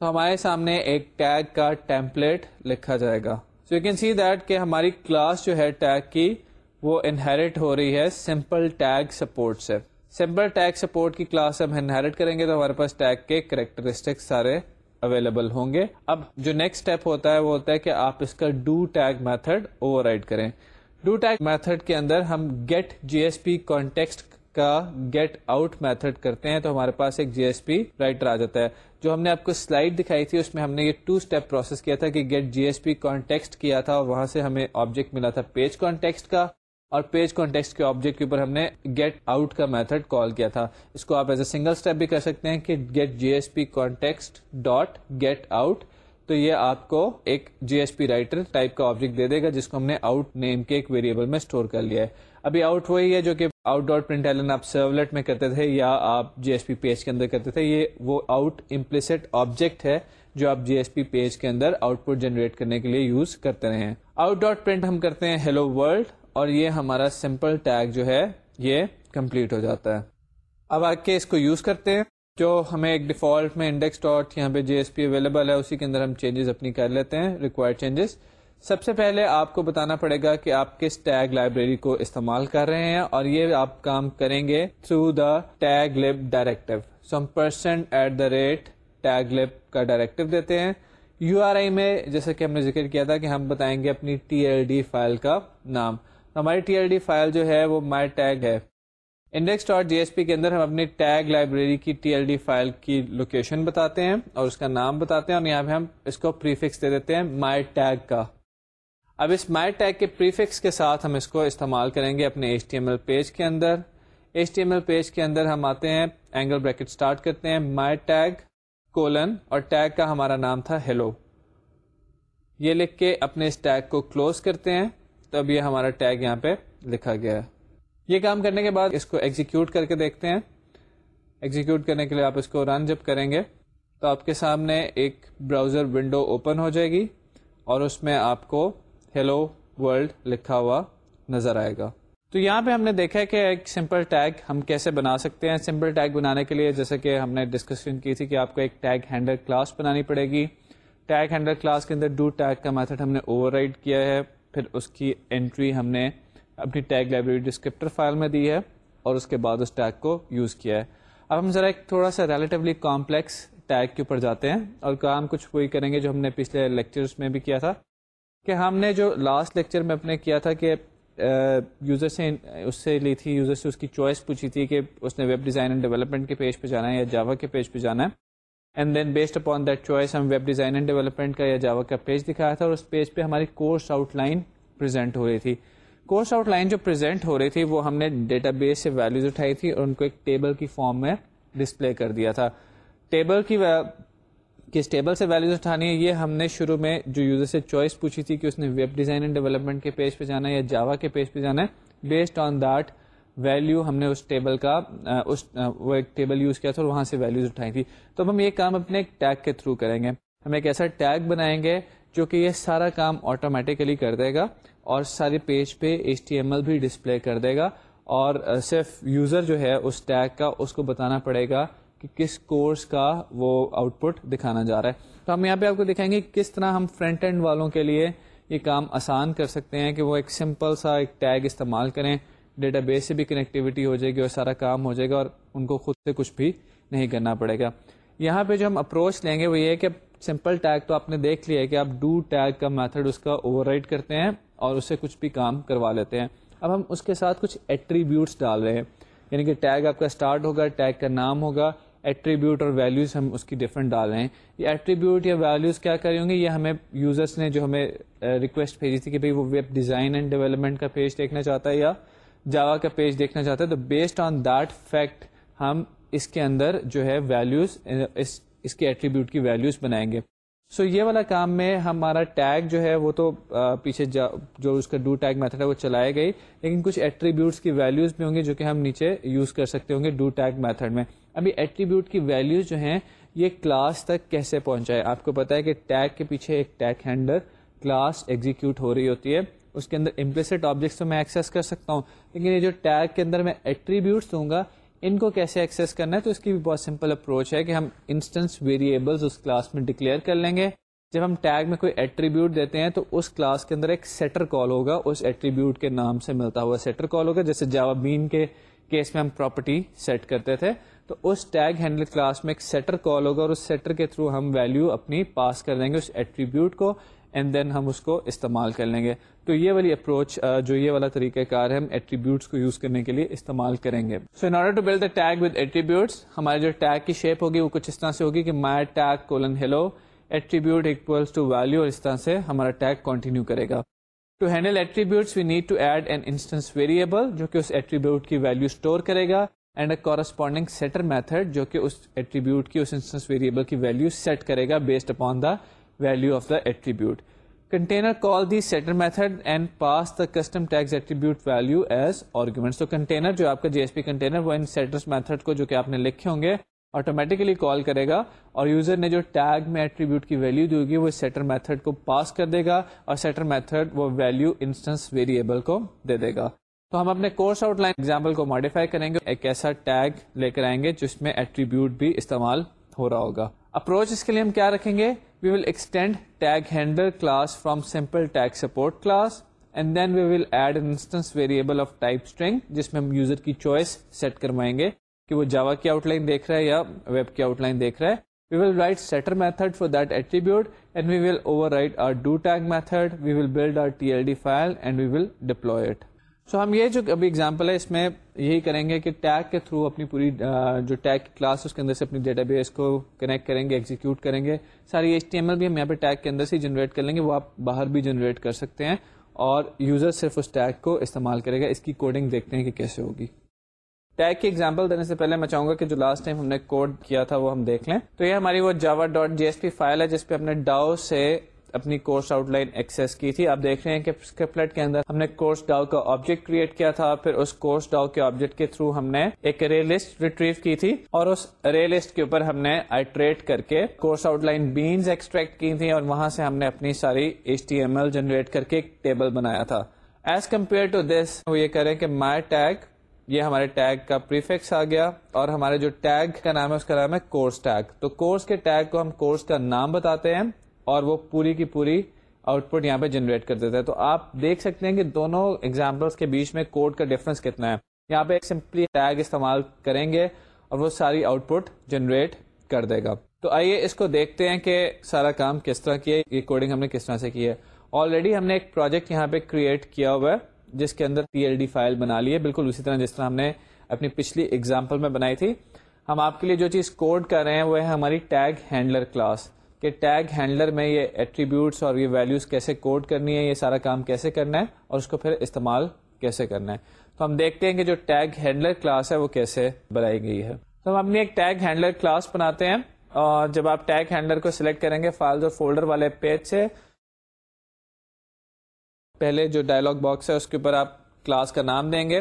تو ہمارے سامنے ایک ٹیگ کا ٹیمپلیٹ لکھا جائے گا so you can see that کہ ہماری کلاس جو ہے ٹیگ کی وہ انہیریٹ ہو رہی ہے سمپل ٹیگ سپورٹ سے۔ سمپل ٹیگ سپورٹ کی کلاس ہم انہیریٹ کریں گے تو ہمارے پاس ٹیگ کے کریکٹرسٹک سارے اویلیبل ہوں گے۔ اب جو نیکسٹ اسٹیپ ہوتا ہے وہ ہوتا ہے کہ آپ اس کا ڈو ٹیگ میتھڈ اوور کریں۔ ڈو ٹیگ میتھڈ کے اندر ہم get J S P context کا گیٹ آؤٹ میتھڈ کرتے ہیں تو ہمارے پاس ایک جی ایس پی رائٹر آ جاتا ہے۔ جو ہم نے آپ کو سلائڈ دکھائی تھی اس میں ہم نے یہ ٹو اسٹیپ پروسیس کیا تھا کہ get J S P context کیا تھا اور وہاں سے ہمیں آبجیکٹ ملا تھا پیج کانٹیکسٹ کا۔ اور پیج کانٹیکسٹ کے آبجیکٹ کے اوپر ہم نے گیٹ آؤٹ کا میتھڈ کال کیا تھا۔ اس کو آپ ایز اے سنگل اسٹیپ بھی کر سکتے ہیں کہ get J S P context dot get out تو یہ آپ کو ایک J S P writer type کا آبجیکٹ دے دے گا جس کو ہم نے آؤٹ نیم کے ایک ویریبل میں اسٹور کر لیا ہے۔ ابھی آؤٹ وہی ہے جو کہ آؤٹ ڈاٹ پرنٹ ایلن آپ سرولیٹ میں کرتے تھے یا آپ جی ایس پی پیج کے اندر کرتے تھے، یہ وہ آؤٹ امپلسٹ آبجیکٹ ہے جو آپ جی ایس پی پیج کے اندر آؤٹ پٹ جنریٹ کرنے کے لیے یوز کرتے رہے ہیں۔ آؤٹ ڈاٹ پرنٹ ہم کرتے ہیں ہیلو ورلڈ اور یہ ہمارا سمپل ٹیگ جو ہے، یہ کمپلیٹ ہو جاتا ہے۔ اب آ کے اس کو یوز کرتے ہیں، جو ہمیں ایک ڈیفالٹ میں انڈیکس ڈاٹ یہاں پہ جی ایس پی اویلیبل ہے، اسی کے اندر ہم چینجز اپنی کر لیتے ہیں ریکوائرڈ چینجز سب سے پہلے آپ کو بتانا پڑے گا کہ آپ کس ٹیگ لائبریری کو استعمال کر رہے ہیں، اور یہ آپ کام کریں گے through the tag lib directive some percent at the rate tag lib کا ڈائریکٹو دیتے ہیں۔ یو آر آئی میں جیسا کہ ہم نے ذکر کیا تھا کہ ہم بتائیں گے اپنی ٹی ایل ڈی فائل کا نام۔ ہماری ٹی ایل ڈی فائل جو ہے وہ مائی ٹیگ ہے۔ Index dot J S P کے اندر ہم اپنی ٹیگ لائبریری کی ٹی ایل ڈی فائل کی لوکیشن بتاتے ہیں اور اس کا نام بتاتے ہیں اور یہاں پہ ہم اس کو پریفکس دے دیتے ہیں مائی ٹیگ کا۔ اب اس مائی ٹیگ کے پریفکس کے ساتھ ہم اس کو استعمال کریں گے اپنے H T M L page کے اندر۔ H T M L page کے اندر ہم آتے ہیں اینگل بریکٹ اسٹارٹ کرتے ہیں مائی ٹیگ کولن اور ٹیگ کا ہمارا نام تھا ہیلو یہ لکھ کے اپنے اس ٹیگ کو کلوز کرتے ہیں۔ تو اب یہ ہمارا ٹیگ یہاں پہ لکھا گیا ہے۔ یہ کام کرنے کے بعد اس کو ایگزیکیوٹ کر کے دیکھتے ہیں۔ ایگزیکیوٹ کرنے کے لیے آپ اس کو رن جب کریں گے تو آپ کے سامنے ایک براؤزر ونڈو اوپن ہو جائے گی اور اس میں آپ کو ہیلو ورلڈ لکھا ہوا نظر آئے گا۔ تو یہاں پہ ہم نے دیکھا ہے کہ ایک سمپل ٹیگ ہم کیسے بنا سکتے ہیں۔ سمپل ٹیگ بنانے کے لیے جیسے کہ ہم نے ڈسکشن کی تھی کہ آپ کو ایک ٹیگ ہینڈل کلاس بنانی پڑے گی۔ ٹیگ ہینڈل کلاس کے اندر ڈو ٹیگ کا میتھڈ ہم نے اوور رائڈ کیا ہے۔ پھر اس کی انٹری ہم نے اپنی ٹیگ لائبریری ڈسکرپٹر فائل میں دی ہے اور اس کے بعد اس ٹیگ کو یوز کیا ہے۔ اب ہم ذرا ایک تھوڑا سا ریلیٹیولی کمپلیکس ٹیگ کے اوپر جاتے ہیں اور کام کچھ وہی کریں گے جو ہم نے پچھلے لیکچرز میں بھی کیا تھا کہ ہم نے جو لاسٹ لیکچر میں اپنے کیا تھا کہ یوزر سے اس سے لی تھی یوزر سے اس کی چوائس پوچھی تھی کہ اس نے ویب ڈیزائن اینڈ ڈیولپمنٹ کے پیج پہ جانا ہے یا جاوا کے پیج پہ جانا ہے۔ And then based upon that choice ہم ویب ڈیزائن اینڈ ڈیولپمنٹ کا یا جاوا کا پیج دکھایا تھا اور اس پیج پہ ہماری کورس آؤٹ لائن پرزینٹ ہو رہی تھی۔ کورس آؤٹ لائن جو پرزینٹ ہو رہی تھی وہ ہم نے ڈیٹا بیس سے ویلوز اٹھائی تھی اور ان کو ایک ٹیبل کی فارم میں ڈسپلے کر دیا تھا۔ ٹیبل کی کس ٹیبل سے ویلوز اٹھانی ہے یہ ہم نے شروع میں جو یوزر سے چوائس پوچھی تھی کہ اس نے ویب ڈیزائن اینڈ ڈیولپمنٹ کے پیج پہ جانا ہے یا جاوا کے پیج پہ جانا ہے بیسڈ آن دیٹ ویلو ہم نے اس ٹیبل کا اس وہ ایک ٹیبل یوز کیا تھا اور وہاں سے ویلوز اٹھائی تھی تو اب ہم یہ کام اپنے ایک ٹیگ کے تھرو کریں گے۔ ہم ایک ایسا ٹیگ بنائیں گے جو کہ یہ سارا کام آٹومیٹیکلی کر دے گا اور سارے پیج پہ ایچ ٹی ایم ایل بھی ڈسپلے کر دے گا اور صرف یوزر جو ہے اس ٹیگ کا، اس کو بتانا پڑے گا کہ کس کورس کا وہ آؤٹ پٹ دکھانا جا رہا ہے۔ تو ہم یہاں پہ آپ کو دکھائیں گے کس طرح ہم فرنٹ اینڈ والوں کے لیے یہ کام آسان کر سکتے ہیں کہ وہ ایک سمپل سا ایک ٹیگ استعمال کریں۔ ڈیٹا بیس سے بھی کنیکٹیوٹی ہو جائے گی اور سارا کام ہو جائے گا اور ان کو خود سے کچھ بھی نہیں کرنا پڑے گا۔ یہاں پہ جو ہم اپروچ لیں گے وہ یہ کہ سمپل ٹیگ تو آپ نے دیکھ لیا ہے کہ آپ ڈو ٹیگ کا میتھڈ اس کا اوور کرتے ہیں اور اس سے کچھ بھی کام کروا لیتے ہیں۔ اب ہم اس کے ساتھ کچھ ایٹریبیوٹس ڈال رہے ہیں۔ یعنی کہ ٹیگ آپ کا اسٹارٹ ہوگا ٹیگ کا نام ہوگا ایٹریبیوٹ اور ویلوز ہم اس کی ڈفرنٹ ڈال رہے ہیں۔ یہ ایٹریبیوٹ یا ویلوز کیا کر ہوں گے یہ ہمیں یوزرس نے جو ہمیں uh, ریکویسٹ بھیجی تھی کہ بھائی وہ ویب ڈیزائن اینڈ ڈیولپمنٹ کا پیج دیکھنا چاہتا ہے یا جاوا کا پیج دیکھنا چاہتا ہے تو بیسڈ آن دیٹ فیکٹ ہم اس کے اندر جو ہے ویلوز اس کے ایٹریبیوٹ کی ویلوز بنائیں گے۔ سو so یہ والا کام میں ہمارا ٹیگ جو ہے وہ تو پیچھے جو اس کا ڈو ٹیگ میتھڈ ہے وہ چلائے گئی لیکن کچھ ایٹریبیوٹس کی ویلوز بھی ہوں گی جو کہ ہم نیچے یوز کر سکتے ہوں گے ڈو ٹیگ میتھڈ میں۔ ابھی ایٹریبیوٹ کی ویلوز جو ہیں، یہ کلاس تک کیسے پہنچائے؟ آپ کو پتا ہے کہ ٹیگ کے پیچھے ایک ٹیگ ہینڈل کلاس ایگزیکیوٹ ہو رہی ہوتی ہے۔ اس کے اندر امپلسٹ آبجیکٹس تو میں ایکسیس کر سکتا ہوں، لیکن یہ جو ٹیگ کے اندر میں ایٹریبیوٹس دوں گا، ان کو کیسے ایکسیس کرنا ہے؟ تو اس کی بھی بہت سمپل اپروچ ہے کہ ہم انسٹنس ویریبلس اس کلاس میں ڈکلیئر کر لیں گے۔ جب ہم ٹیگ میں کوئی ایٹریبیوٹ دیتے ہیں تو اس کلاس کے اندر ایک سیٹر کال ہوگا۔ اس ایٹریبیوٹ کے نام سے ملتا ہوا سیٹر کال ہوگا، جیسے جاوا بین کے کیس میں ہم پراپرٹی سیٹ کرتے تھے۔ تو اس ٹیگ ہینڈل کلاس میں ایک سیٹر کال ہوگا اور اس سیٹر کے تھرو ہم ویلو اپنی پاس کر دیں گے اس ایٹریبیوٹ کو اینڈ دین ہم اس کو استعمال کر لیں گے۔ تو یہ والی اپروچ جو یہ والا طریقہ کار ہے، ہم ایٹریبیوٹس کو یوز کرنے کے لیے استعمال کریں گے۔ So in order to build the tag with attributes ہمارے جو ٹیگ کی شیپ ہوگی، وہ کچھ اس طرح سے ہوگی کہ my tag colon hello attribute equals to value اور اس طرح سے ہمارا ٹیگ کنٹینیو کرے گا۔ To handle attributes we need to add an instance variable جو کہ اس ایٹریبیوٹ کی ویلو اسٹور کرے گا and a corresponding setter method جو کہ اس ایٹریبیوٹ کی، اس انسٹنس ویریبل کی ویلو سیٹ کرے گا based upon the value of the attribute container call the setter method and pass the custom tags attribute value as argument to container جو آپ کا جی ایس پی کنٹینر وہ ان سیٹرس میتھڈ کو جو کہ آپ نے لکھے ہوں گے آٹومیٹیکلی کال کرے گا اور یوزر نے جو ٹیگ میں ایٹریبیوٹ کی ویلو دی ہوگی وہ سیٹر میتھڈ کو پاس کر دے گا اور سیٹر میتھڈ وہ ویلو انسٹنس ویریبل کو دے دے گا تو ہم اپنے کورس آؤٹ لائن ایگزامپل کو ماڈیفائی کریں گے ایک ایسا ٹیگ لے کر آئیں گے جس میں ایٹریبیوٹ بھی استعمال ہو رہا ہوگا اپروچ اس کے لیے ہم کیا رکھیں گے؟ We will extend tag handle class from simple tag support class and then we will add instance variable of type string جس میں ہم یوزر کی چوائس سیٹ کروائیں گے کہ وہ جاوا کی آؤٹ لائن دیکھ رہا ہے یا ویب کی آؤٹ لائن دیکھ رہا ہے۔ We will write setter method for that attribute and we will override our do tag method we will build our T L D file and we will so ہم یہ جو ابھی ایگزامپل ہے، اس میں یہی کریں گے کہ ٹیگ کے تھرو اپنی پوری جو ٹیگ کی کلاس اس کے اندر سے اپنی ڈیٹا بیس کو کنیکٹ کریں گے ایگزیکیوٹ کریں گے۔ ساری ایچ ٹی ایم ایل بھی ہم یہاں پہ ٹیگ کے اندر سے جنریٹ کر لیں گے، وہ آپ باہر بھی جنریٹ کر سکتے ہیں۔ اور یوزر صرف اس ٹیگ کو استعمال کرے گا، اس کی کوڈنگ دیکھتے ہیں کہ کیسے ہوگی۔ ٹیگ کی ایگزامپل دینے سے پہلے میں چاہوں گا کہ جو لاسٹ ٹائم ہم نے کوڈ کیا تھا، وہ ہم دیکھ لیں۔ تو یہ ہماری وہ Java dot G S P file ہے، جس پہ ہم نے ڈاؤ سے اپنی کورس آؤٹ لائن ایکسس کی تھی۔ آپ دیکھ رہے ہیں کہ اسکرپلیٹ کے اندر ہم نے کورس ڈاؤ کا آبجیکٹ کریٹ کیا تھا، پھر اس کورس ڈاؤ کے آبجیکٹ کے تھرو ہم نے ایک رے لسٹ ریٹریو کی تھی اور اس رے لسٹ کے اوپر ہم نے آئیٹریٹ کر کے course outline beans extract کی تھی اور وہاں سے ہم نے اپنی ساری H T M L generate کر کے ایک ٹیبل بنایا تھا۔ ایز کمپیئر ٹو دس وہ یہ کریں کہ مائی ٹیگ یہ ہمارے ٹیگ کا پریفکس آ گیا اور ہمارے جو ٹیگ کا نام ہے، اس کا نام ہے کورس ٹیگ تو کورس کے ٹیگ کو ہم کورس کا نام بتاتے ہیں۔ اور وہ پوری کی پوری آؤٹ پٹ یہاں پہ جنریٹ کر دیتا ہے۔ تو آپ دیکھ سکتے ہیں کہ دونوں ایگزامپلس کے بیچ میں کوڈ کا ڈفرنس کتنا ہے۔ یہاں پہ ایک سمپلی ٹیگ استعمال کریں گے اور وہ ساری آؤٹ پٹ جنریٹ کر دے گا۔ تو آئیے اس کو دیکھتے ہیں کہ سارا کام کس طرح کیا یہ کوڈنگ ہم نے کس طرح سے کی ہے۔ آلریڈی ہم نے ایک پروجیکٹ یہاں پہ کریٹ کیا ہوا ہے، جس کے اندر پی ایل ڈی فائل بنا لی ہے۔ بالکل اسی طرح جس طرح ہم نے اپنی پچھلی اگزامپل میں بنائی تھی۔ ہم آپ کے لیے جو چیز کوڈ کر رہے ہیں، وہ ہے ہماری ٹیگ ہینڈلر کلاس کہ ٹیگ ہینڈلر میں یہ ایٹریبیوٹس اور یہ ویلوز کیسے کوڈ کرنی ہے، یہ سارا کام کیسے کرنا ہے اور اس کو پھر استعمال کیسے کرنا ہے۔ تو ہم دیکھتے ہیں کہ جو ٹیگ ہینڈلر کلاس ہے وہ کیسے بنائی گئی ہے۔ تو ہم اپنی ایک ٹیگ ہینڈلر کلاس بناتے ہیں اور جب آپ ٹیگ ہینڈلر کو سلیکٹ کریں گے فائلز اور فولڈر والے پیج سے، پہلے جو ڈائلگ باکس ہے اس کے اوپر آپ کلاس کا نام دیں گے۔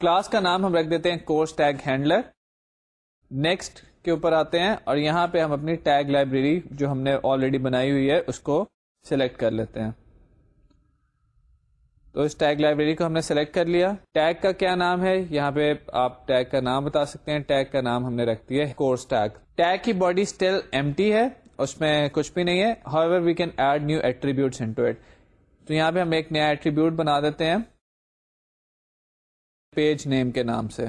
کلاس کا نام ہم رکھ دیتے ہیں کورس ٹیگ ہینڈلر نیکسٹ کے اوپر آتے ہیں اور یہاں پہ ہم اپنی ٹیگ لائبریری جو ہم نے آلریڈی بنائی ہوئی ہے، اس کو سلیکٹ کر لیتے ہیں۔ تو اس ٹیگ لائبریری کو ہم نے سلیکٹ کر لیا۔ ٹیگ کا کیا نام ہے؟ یہاں پہ آپ ٹیگ کا نام بتا سکتے ہیں۔ ٹیگ کا نام ہم نے رکھ دیا کورس ٹیگ ٹیگ کی باڈی اسٹل ایم ہے، اس میں کچھ بھی نہیں ہے۔ However we can add new attributes into attribute تو یہاں پہ ہم ایک نیا ایٹریبیوٹ بنا دیتے ہیں۔ پیج نیم کے نام سے۔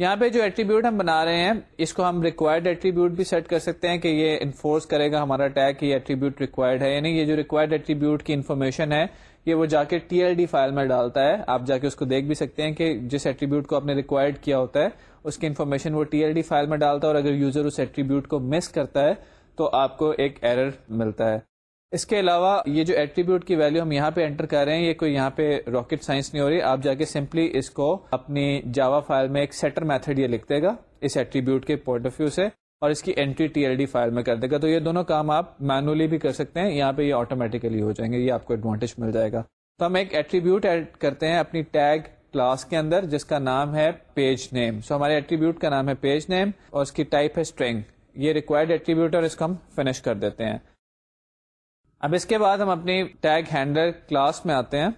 یہاں پہ جو ایٹریبیوٹ ہم بنا رہے ہیں، اس کو ہم ریکوائرڈ ایٹریبیوٹ بھی سیٹ کر سکتے ہیں کہ یہ انفورس کرے گا ہمارا ٹیگ کہ یہ ایٹریبیوٹ ریکوائرڈ ہے یعنی یہ جو ریکوائرڈ ایٹریبیوٹ کی انفارمیشن ہے، یہ وہ جا کے ٹی ایل ڈی فائل میں ڈالتا ہے۔ آپ جا کے اس کو دیکھ بھی سکتے ہیں کہ جس ایٹریبیوٹ کو آپ نے ریکوائرڈ کیا ہوتا ہے، اس کی انفارمیشن وہ ٹی ایل ڈی فائل میں ڈالتا ہے اور اگر یوزر اس ایٹریبیوٹ کو مس کرتا ہے، تو آپ کو ایک ایرر ملتا ہے۔ اس کے علاوہ یہ جو ایٹریبیوٹ کی ویلو ہم یہاں پہ انٹر کر رہے ہیں، یہ کوئی یہاں پہ راکٹ سائنس نہیں ہو رہی۔ آپ جا کے سمپلی اس کو اپنی جاوا فائل میں ایک سیٹر میتھڈ یہ لکھ دے گا، اس ایٹریبیوٹ کے پوائنٹ آف ویو سے، اور اس کی entry T L D file میں کر دے گا۔ تو یہ دونوں کام آپ مینولی بھی کر سکتے ہیں، یہاں پہ یہ آٹومیٹیکلی ہو جائیں گے، یہ آپ کو ایڈوانٹیج مل جائے گا۔ تو ہم ایک ایٹریبیوٹ ایڈ کرتے ہیں اپنی ٹیگ کلاس کے اندر، جس کا نام ہے پیج نیم سو ہمارے ایٹریبیوٹ کا نام ہے پیج نیم اور اس کی ٹائپ ہے اسٹرنگ یہ ریکوائرڈ ایٹریبیوٹ اور اس کو ہم فنش کر دیتے ہیں۔ اب اس کے بعد ہم اپنی ٹیگ ہینڈلر کلاس میں آتے ہیں۔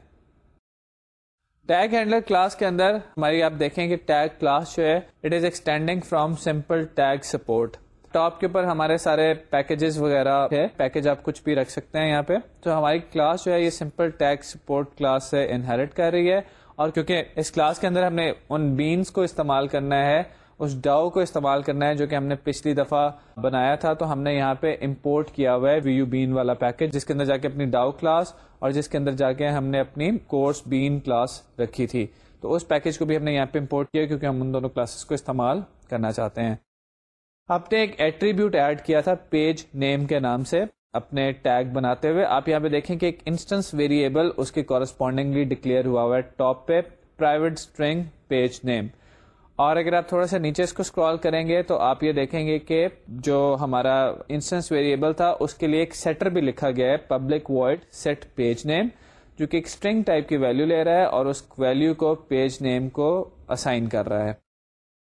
ٹیگ ہینڈلر کلاس کے اندر ہماری آپ دیکھیں کہ ٹیگ کلاس جو ہے it is extending from simple tag support top کے اوپر ہمارے سارے پیکجز وغیرہ ہے۔ پیکج آپ کچھ بھی رکھ سکتے ہیں یہاں پہ۔ تو ہماری کلاس جو ہے، یہ سمپل ٹیگ سپورٹ کلاس سے انہیریٹ کر رہی ہے۔ اور کیونکہ اس کلاس کے اندر ہم نے ان بینس کو استعمال کرنا ہے اس ڈاؤ کو استعمال کرنا ہے جو کہ ہم نے پچھلی دفعہ بنایا تھا، تو ہم نے یہاں پہ امپورٹ کیا ہوا ہے وی یو بین والا پیکج جس کے اندر جا کے اپنی ڈاؤ کلاس اور جس کے اندر جا کے ہم نے اپنی کورس بین کلاس رکھی تھی۔ تو اس پیکج کو بھی ہم نے یہاں پہ امپورٹ کیا کیونکہ ہم ان دونوں کلاسز کو استعمال کرنا چاہتے ہیں۔ آپ نے ایک ایٹریبیوٹ ایڈ کیا تھا پیج نیم کے نام سے اپنے ٹیگ بناتے ہوئے۔ آپ یہاں پہ دیکھیں کہ ایک انسٹنس ویریبل اس کے کورسپونڈنگلی ڈکلیئر ہوا ہوا ہے ٹاپ پہ پرائیویٹ اسٹرنگ پیج نیم اور اگر آپ تھوڑا سا نیچے اس کو اسکرال کریں گے تو آپ یہ دیکھیں گے کہ جو ہمارا انسٹنس ویریبل تھا، اس کے لیے ایک سیٹر بھی لکھا گیا ہے public void set page name جو کہ ایک اسٹرنگ ٹائپ کی ویلو لے رہا ہے اور اس ویلو کو پیج نیم کو اسائن کر رہا ہے۔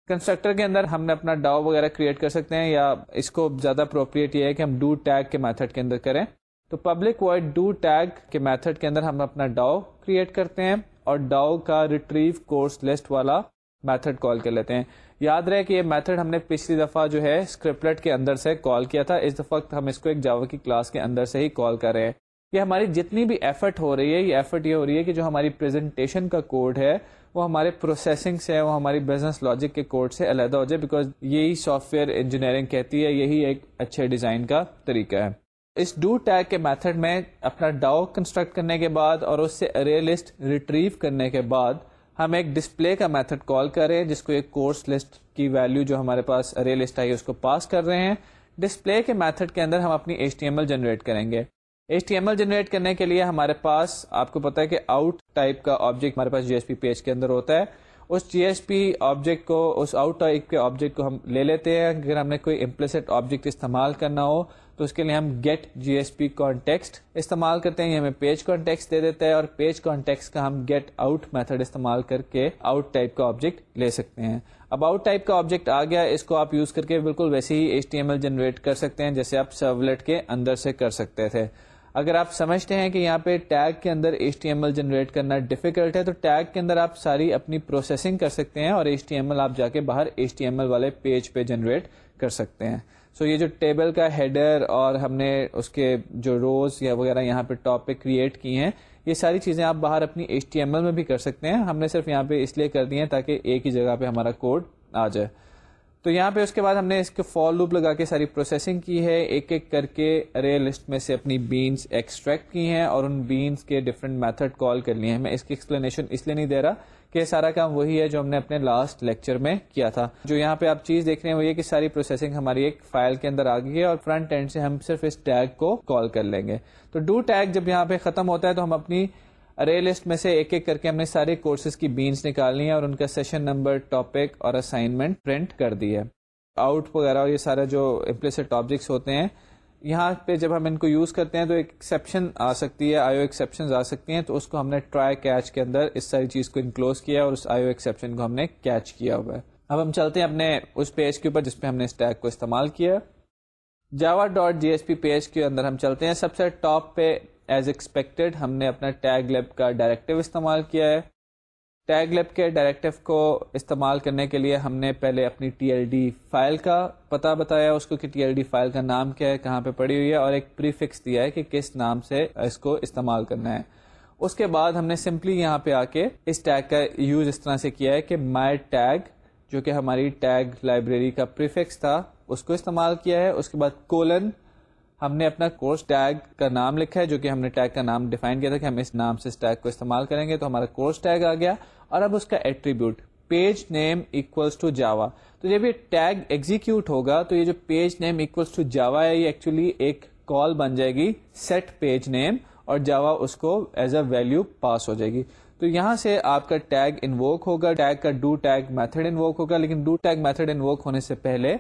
کنسٹرکٹر کے اندر ہم نے اپنا ڈاؤ وغیرہ کریٹ کر سکتے ہیں یا اس کو زیادہ اپروپریٹ یہ ہے کہ ہم ڈو ٹیگ کے میتھڈ کے اندر کریں۔ تو پبلک وائڈ ڈو ٹیگ کے میتھڈ کے اندر ہم اپنا ڈاؤ کریٹ کرتے ہیں اور ڈاؤ کا ریٹریو کورس لسٹ والا میتھڈ کال کر لیتے ہیں۔ یاد رہے کہ یہ میتھڈ ہم نے پچھلی دفعہ جو ہے اسکرپلٹ کے اندر سے کال کیا تھا۔ اس دفعہ ہم اس کو ایک جاوا کی کلاس کے اندر سے ہی کال کر رہے ہیں۔ یہ ہماری جتنی بھی ایفرٹ ہو رہی ہے، یہ ایفرٹ یہ ہو رہی ہے کہ جو ہماری پریزنٹیشن کا کوڈ ہے، وہ ہمارے پروسیسنگ سے، وہ ہماری بزنس لاجک کے کوڈ سے علیحدہ ہو جائے بیکاز یہی سافٹ ویئر انجینئرنگ کہتی ہے، یہی ایک اچھے ڈیزائن کا طریقہ ہے۔ اس ڈو ٹیگ کے میتھڈ میں اپنا ڈاؤ کنسٹرکٹ کرنے کے بعد اور اس سے ارے لسٹ ریٹریو کرنے کے بعد ہم ایک ڈسپلے کا میتھڈ کال کر رہے ہیں، جس کو ایک کورس لسٹ کی ویلو جو ہمارے پاس ارے لسٹ آئی اس کو پاس کر رہے ہیں۔ ڈسپلے کے میتھڈ کے اندر ہم اپنی H T M L generate کریں گے۔ H T M L generate کرنے کے لیے ہمارے پاس، آپ کو پتا ہے کہ آؤٹ ٹائپ کا آبجیکٹ ہمارے پاس جی ایس پی پیج کے اندر ہوتا ہے۔ اس جی ایس پی آبجیکٹ کو، اس آؤٹ ٹائپ کے آبجیکٹ کو ہم لے لیتے ہیں۔ اگر ہم نے کوئی امپلسٹ آبجیکٹ استعمال کرنا ہو تو اس کے لیے ہم get G S P context استعمال کرتے ہیں۔ یہ ہمیں پیج کانٹیکس دے دیتا ہے اور پیج کانٹیکس کا ہم گیٹ آؤٹ میتھڈ استعمال کر کے آؤٹ ٹائپ کا آبجیکٹ لے سکتے ہیں۔ اب آؤٹ ٹائپ کا آبجیکٹ آ گیا۔ اس کو آپ یوز کر کے بالکل ویسے ہی H T M L generate کر سکتے ہیں جیسے آپ سرولیٹ کے اندر سے کر سکتے تھے۔ اگر آپ سمجھتے ہیں کہ یہاں پہ ٹیگ کے اندر H T M L generate کرنا ڈیفیکلٹ ہے تو ٹیگ کے اندر آپ ساری اپنی پروسیسنگ کر سکتے ہیں اور ایچ ٹی ایم ایل آپ جا کے باہر ایچ ٹی ایم ایل والے پیج پہ جنریٹ کر سکتے ہیں۔ سو so یہ جو ٹیبل کا ہیڈر اور ہم نے اس کے جو روز یا وغیرہ یہاں پہ ٹاپ پہ کریٹ کی ہیں، یہ ساری چیزیں آپ باہر اپنی ایچ ٹی ایم ایل میں بھی کر سکتے ہیں۔ ہم نے صرف یہاں پہ اس لیے کر دی ہیں تاکہ ایک ہی جگہ پہ ہمارا کوڈ آ جائے۔ تو یہاں پہ اس کے بعد ہم نے اس کے فال لوپ لگا کے ساری پروسیسنگ کی ہے۔ ایک ایک کر کے رے لسٹ میں سے اپنی بینس ایکسٹریکٹ کی ہیں اور ان بینس کے ڈفرنٹ میتھڈ کال کر لیے ہیں۔ میں اس کی ایکسپلینیشن اس لیے نہیں دے رہا کہ سارا کام وہی ہے جو ہم نے اپنے لاسٹ لیکچر میں کیا تھا۔ جو یہاں پہ آپ چیز دیکھ رہے ہیں وہ یہ کہ ساری پروسیسنگ ہماری ایک فائل کے اندر آ گئی ہے اور فرنٹ اینڈ سے ہم صرف اس ٹیگ کو کال کر لیں گے۔ تو ڈو ٹیگ جب یہاں پہ ختم ہوتا ہے تو ہم اپنی رے لسٹ میں سے ایک ایک کر کے ہم نے سارے کورسز کی بینس نکالنی ہے اور ان کا سیشن نمبر ٹاپک اور اسائنمنٹ پرنٹ کر دی ہے۔ آؤٹ وغیرہ اور یہ سارا جو امپلیسٹ آبجیکٹس ہوتے ہیں یہاں پہ جب ہم ان کو یوز کرتے ہیں تو ایک ایکسیپشن آ سکتی ہے آئی او ایکسیپشن آ سکتی ہیں، تو اس کو ہم نے ٹرائی کیچ کے اندر اس ساری چیز کو انکلوز کیا اور اس آئی او ایکسیپشن کو ہم نے کیچ کیا ہوا ہے۔ اب ہم چلتے ہیں اپنے اس پیج کے اوپر جس پہ ہم نے اس ٹیگ کو استعمال کیا۔ Java dot G S P page کے اندر ہم چلتے ہیں۔ سب سے ٹاپ پہ ایز ایکسپیکٹڈ ہم نے اپنا ٹیگ لیب کا ڈائریکٹو استعمال کیا ہے۔ ٹیگ لیب کے ڈائریکٹو کو استعمال کرنے کے لیے ہم نے پہلے اپنی ٹی ایل ڈی فائل کا پتا بتایا، اس کو کہ ٹی ایل ڈی فائل کا نام کیا ہے، کہاں پہ پڑی ہوئی ہے، اور ایک پری فکس دیا ہے کہ کس نام سے اس کو استعمال کرنا ہے۔ اس کے بعد ہم نے سمپلی یہاں پہ آ کے اس ٹیگ کا یوز اس طرح سے کیا ہے کہ مائی ٹیگ جو کہ ہماری ٹیگ لائبریری کا پریفکس تھا، اس کو استعمال کیا ہے۔ اس کے بعد کولن ہم نے اپنا کورس ٹیگ کا نام لکھا ہے، جو کہ ہم نے ٹیگ کا نام ڈیفائن کیا تھا کہ ہم اس نام سے اس ٹیگ کو استعمال کریں گے، تو ہمارا کورس ٹیگ آ گیا۔ اور اب اس کا attribute page name equals to Java تو جب یہ ٹیگ ایگزیکیوٹ ہوگا تو یہ جو page name equals to Java ہے، یہ ایکچولی ایک کال بن جائے گی سیٹ پیج نیم اور جاوا اس کو ایز اے ویلو پاس ہو جائے گی۔ تو یہاں سے آپ کا ٹیگ انووک ہوگا ٹیگ کا ڈو ٹیگ میتھڈ انووک ہوگا، لیکن ڈو ٹیگ میتھڈ انووک ہونے سے پہلے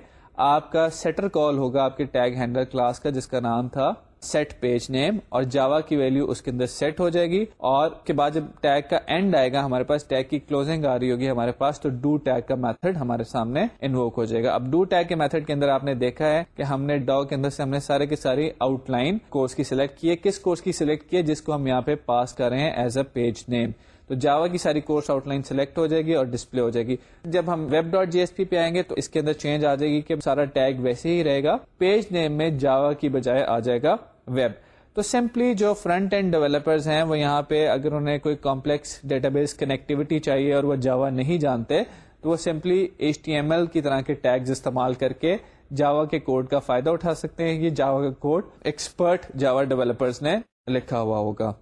آپ کا سیٹر کال ہوگا، آپ کے ٹیگ ہینڈل کلاس کا، جس کا نام تھا سیٹ پیج نیم اور جاوا کی ویلو اس کے اندر سیٹ ہو جائے گی اور کے بعد جب ٹیگ کا اینڈ آئے گا ہمارے پاس ٹیگ کی کلوزنگ آ رہی ہوگی ہمارے پاس، تو ڈو ٹیگ کا میتھڈ ہمارے سامنے انووک ہو جائے گا۔ اب ڈو ٹیگ کے میتھڈ کے اندر آپ نے دیکھا ہے کہ ہم نے ڈاگ کے اندر سے ہم نے سارے کے ساری آؤٹ لائن کورس کی سلیکٹ کی ہے۔ کس کورس کی سلیکٹ کی ہے؟ جس کو ہم یہاں پہ پاس کر رہے ہیں ایز اے پیج نیم تو جاوا کی ساری کورس آؤٹ لائن سلیکٹ ہو جائے گی اور ڈسپلے ہو جائے گی۔ جب ہم web dot G S P پہ آئیں گے تو اس کے اندر چینج آ جائے گی کہ سارا ٹیگ ویسے ہی رہے گا۔ پیج نیم میں جاوا کی بجائے آ جائے گا ویب تو سمپلی جو فرنٹ اینڈ ڈیولپرز ہیں وہ یہاں پہ اگر انہیں کوئی کمپلیکس ڈیٹا بیس کنیکٹیوٹی چاہیے اور وہ جاوا نہیں جانتے، تو وہ simply H T M L کی طرح کے ٹیگز استعمال کر کے جاوا کے کوڈ کا فائدہ اٹھا سکتے ہیں۔ یہ جاوا کا کوڈ ایکسپرٹ جاوا ڈیولپرز نے لکھا ہوا ہوگا۔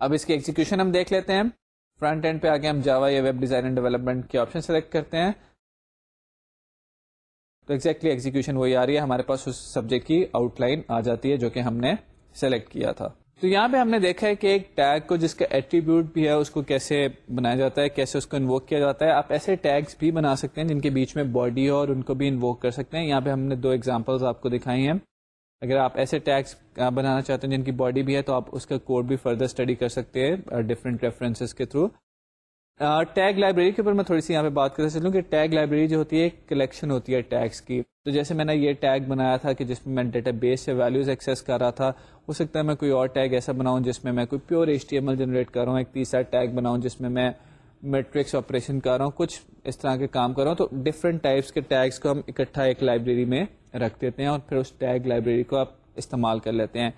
اب اس کی ایگزیکشن ہم دیکھ لیتے ہیں۔ فرنٹ اینڈ پہ آگے ہم جاوا یا ویب ڈیزائن اینڈ ڈیولپمنٹ کے آپشن سلیکٹ کرتے ہیں۔ تو ایگزیکٹلی ایگزیکشن وہی آ رہی ہے۔ ہمارے پاس اس سبجیکٹ کی آؤٹ لائن آ جاتی ہے جو کہ ہم نے سلیکٹ کیا تھا۔ تو یہاں پہ ہم نے دیکھا ہے کہ ایک ٹیگ کو جس کا ایٹریبیوٹ بھی ہے، اس کو کیسے بنایا جاتا ہے، کیسے اس کو انووک کیا جاتا ہے۔ آپ ایسے ٹیگس بھی بنا سکتے ہیں جن کے بیچ میں باڈی ہو اور ان کو بھی انووک کر سکتے ہیں۔ یہاں پہ ہم نے دو ایگزامپلس آپ کو دکھائی ہیں۔ اگر آپ ایسے ٹیگس بنانا چاہتے ہیں جن کی باڈی بھی ہے تو آپ اس کا کوڈ بھی فردر اسٹڈی کر سکتے ہیں uh, ڈفرنٹ ریفرنس کے تھرو ٹیگ لائبریری کے اوپر میں تھوڑی سی یہاں پہ بات کر چلوں کہ ٹیگ لائبریری جو ہوتی ہے ایک کلیکشن ہوتی ہے ٹیگس کی. تو جیسے میں نے یہ ٹیگ بنایا تھا کہ جس میں میں ڈیٹا بیس سے ویلوز ایکسیس کر رہا تھا، ہو سکتا ہے میں کوئی اور ٹیگ ایسا بناؤں جس میں میں کوئی pure H T M L generate کر رہا ہوں، ایک تیسرا ٹیگ بناؤں جس میں میں میٹرکس آپریشن کر رہا ہوں، کچھ اس طرح کے کام کر رہا ہوں. تو ڈفرنٹ ٹائپس کے ٹیگس کو ہم اکٹھا ایک لائبریری میں رکھ دیتے ہیں اور پھر اس ٹیگ لائبریری کو آپ استعمال کر لیتے ہیں۔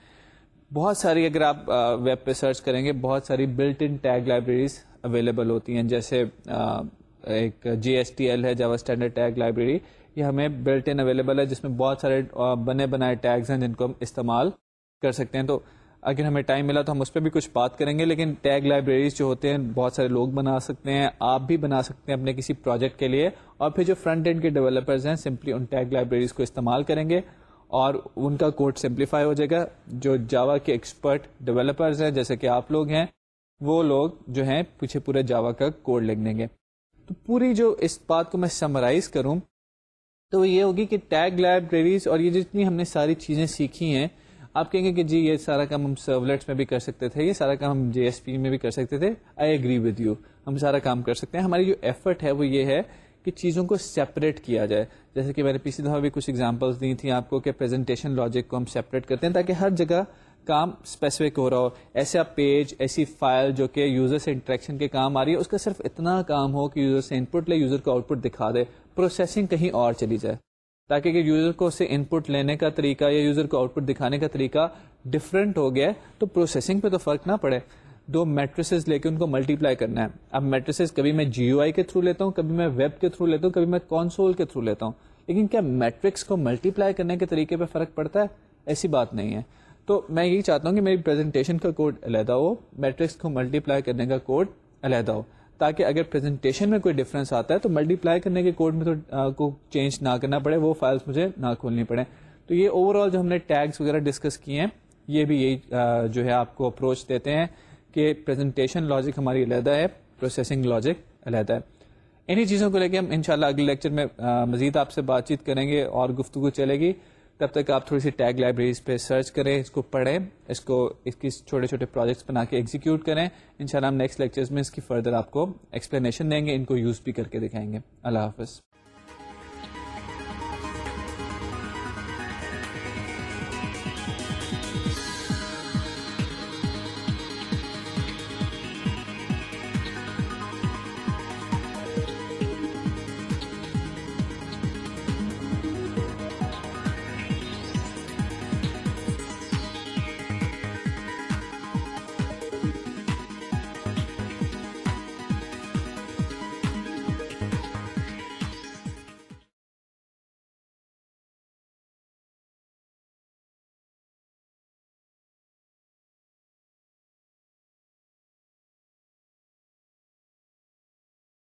بہت ساری اگر آپ ویب پہ سرچ کریں گے، بہت ساری built in tag libraries available ہوتی ہیں۔ جیسے ایک جی ایس ٹی ایل ہے جاوا اسٹینڈرڈ ٹیگ لائبریری یہ ہمیں بلٹ ان اویلیبل ہے، جس میں بہت سارے بنے بنائے ٹیگز ہیں جن کو ہم استعمال کر سکتے ہیں۔ تو اگر ہمیں ٹائم ملا تو ہم اس پہ بھی کچھ بات کریں گے، لیکن ٹیگ لائبریریز جو ہوتے ہیں، بہت سارے لوگ بنا سکتے ہیں، آپ بھی بنا سکتے ہیں اپنے کسی پروجیکٹ کے لیے۔ اور پھر جو فرنٹ اینڈ کے ڈیولپرز ہیں سمپلی ان ٹیگ لائبریریز کو استعمال کریں گے۔ اور ان کا کوڈ سمپلیفائی ہو جائے گا۔ جو جاوا کے ایکسپرٹ ڈیولپرز ہیں، جیسے کہ آپ لوگ ہیں، وہ لوگ جو ہیں، پیچھے پورے جاوا کا کوڈ لکھ دیں گے۔ تو پوری جو اس بات کو میں سمرائز کروں، تو یہ ہوگی کہ ٹیگ لائبریریز اور یہ جتنی ہم نے ساری چیزیں سیکھی ہیں، آپ کہیں گے کہ جی یہ سارا کام ہم سرولیٹس میں بھی کر سکتے تھے، یہ سارا کام ہم جے ایس پی میں بھی کر سکتے تھے۔ آئی اگری ود یو ہم سارا کام کر سکتے ہیں۔ ہماری جو ایفرٹ ہے، وہ یہ ہے کہ چیزوں کو سیپریٹ کیا جائے۔ جیسے کہ میں نے پچھلی دفعہ بھی کچھ ایگزامپلس دی تھیں آپ کو کہ پریزنٹیشن لاجک کو ہم سیپریٹ کرتے ہیں تاکہ ہر جگہ کام اسپیسیفک ہو رہا ہو۔ ایسا پیج ایسی فائل جو کہ یوزر سے انٹریکشن کے کام آ رہی ہے، اس کا صرف اتنا کام ہو کہ یوزر سے ان پٹ لے یوزر کو آؤٹ پٹ دکھا دے۔ پروسیسنگ کہیں اور چلی جائے۔ تاکہ کہ یوزر کو سے ان پٹ لینے کا طریقہ یا یوزر کو آؤٹ پٹ دکھانے کا طریقہ ڈفرینٹ ہو گیا تو پروسیسنگ پہ تو فرق نہ پڑے۔ دو میٹریسز لے کے ان کو ملٹی پلائی کرنا ہے۔ اب میٹریسز کبھی میں جی او آئی کے تھرو لیتا ہوں، کبھی میں ویب کے تھرو لیتا ہوں، کبھی میں کانسول کے تھرو لیتا ہوں۔ لیکن کیا میٹرکس کو ملٹی پلائی کرنے کے طریقے پہ فرق پڑتا ہے؟ ایسی بات نہیں ہے۔ تو میں یہی چاہتا ہوں کہ میری پریزنٹیشن کا کوڈ علیحدہ ہو میٹرکس کو ملٹی پلائی کرنے کا کوڈ علیحدہ ہو۔ تاکہ اگر پریزنٹیشن میں کوئی ڈفرینس آتا ہے، تو ملٹی پلائی کرنے کے کوڈ میں تو کو چینج نہ کرنا پڑے، وہ فائلس مجھے نہ کھولنی پڑے۔ تو یہ اوور آل جو ہم نے ٹیگس وغیرہ ڈسکس کیے ہیں، یہ بھی یہی جو ہے آپ کو اپروچ دیتے ہیں۔ کہ پریزنٹیشن لاجک ہماری علیحدہ ہے پروسیسنگ لاجک علیحدہ ہے۔ انہیں چیزوں کو لے کے ہم انشاءاللہ اگلے لیکچر میں مزید آپ سے بات چیت کریں گے اور گفتگو چلے گی۔ تب تک آپ تھوڑی سی ٹیگ لائبریریز پہ سرچ کریں، اس کو پڑھیں، اس کو، اس کی چھوٹے چھوٹے پروجیکٹس بنا کے ایگزیکیوٹ کریں۔ ان شاء اللہ ہم نیکسٹ لیکچرز میں اس کی فردر آپ کو ایکسپلینیشن دیں گے، ان کو یوز بھی کر کے دکھائیں گے۔ اللہ حافظ۔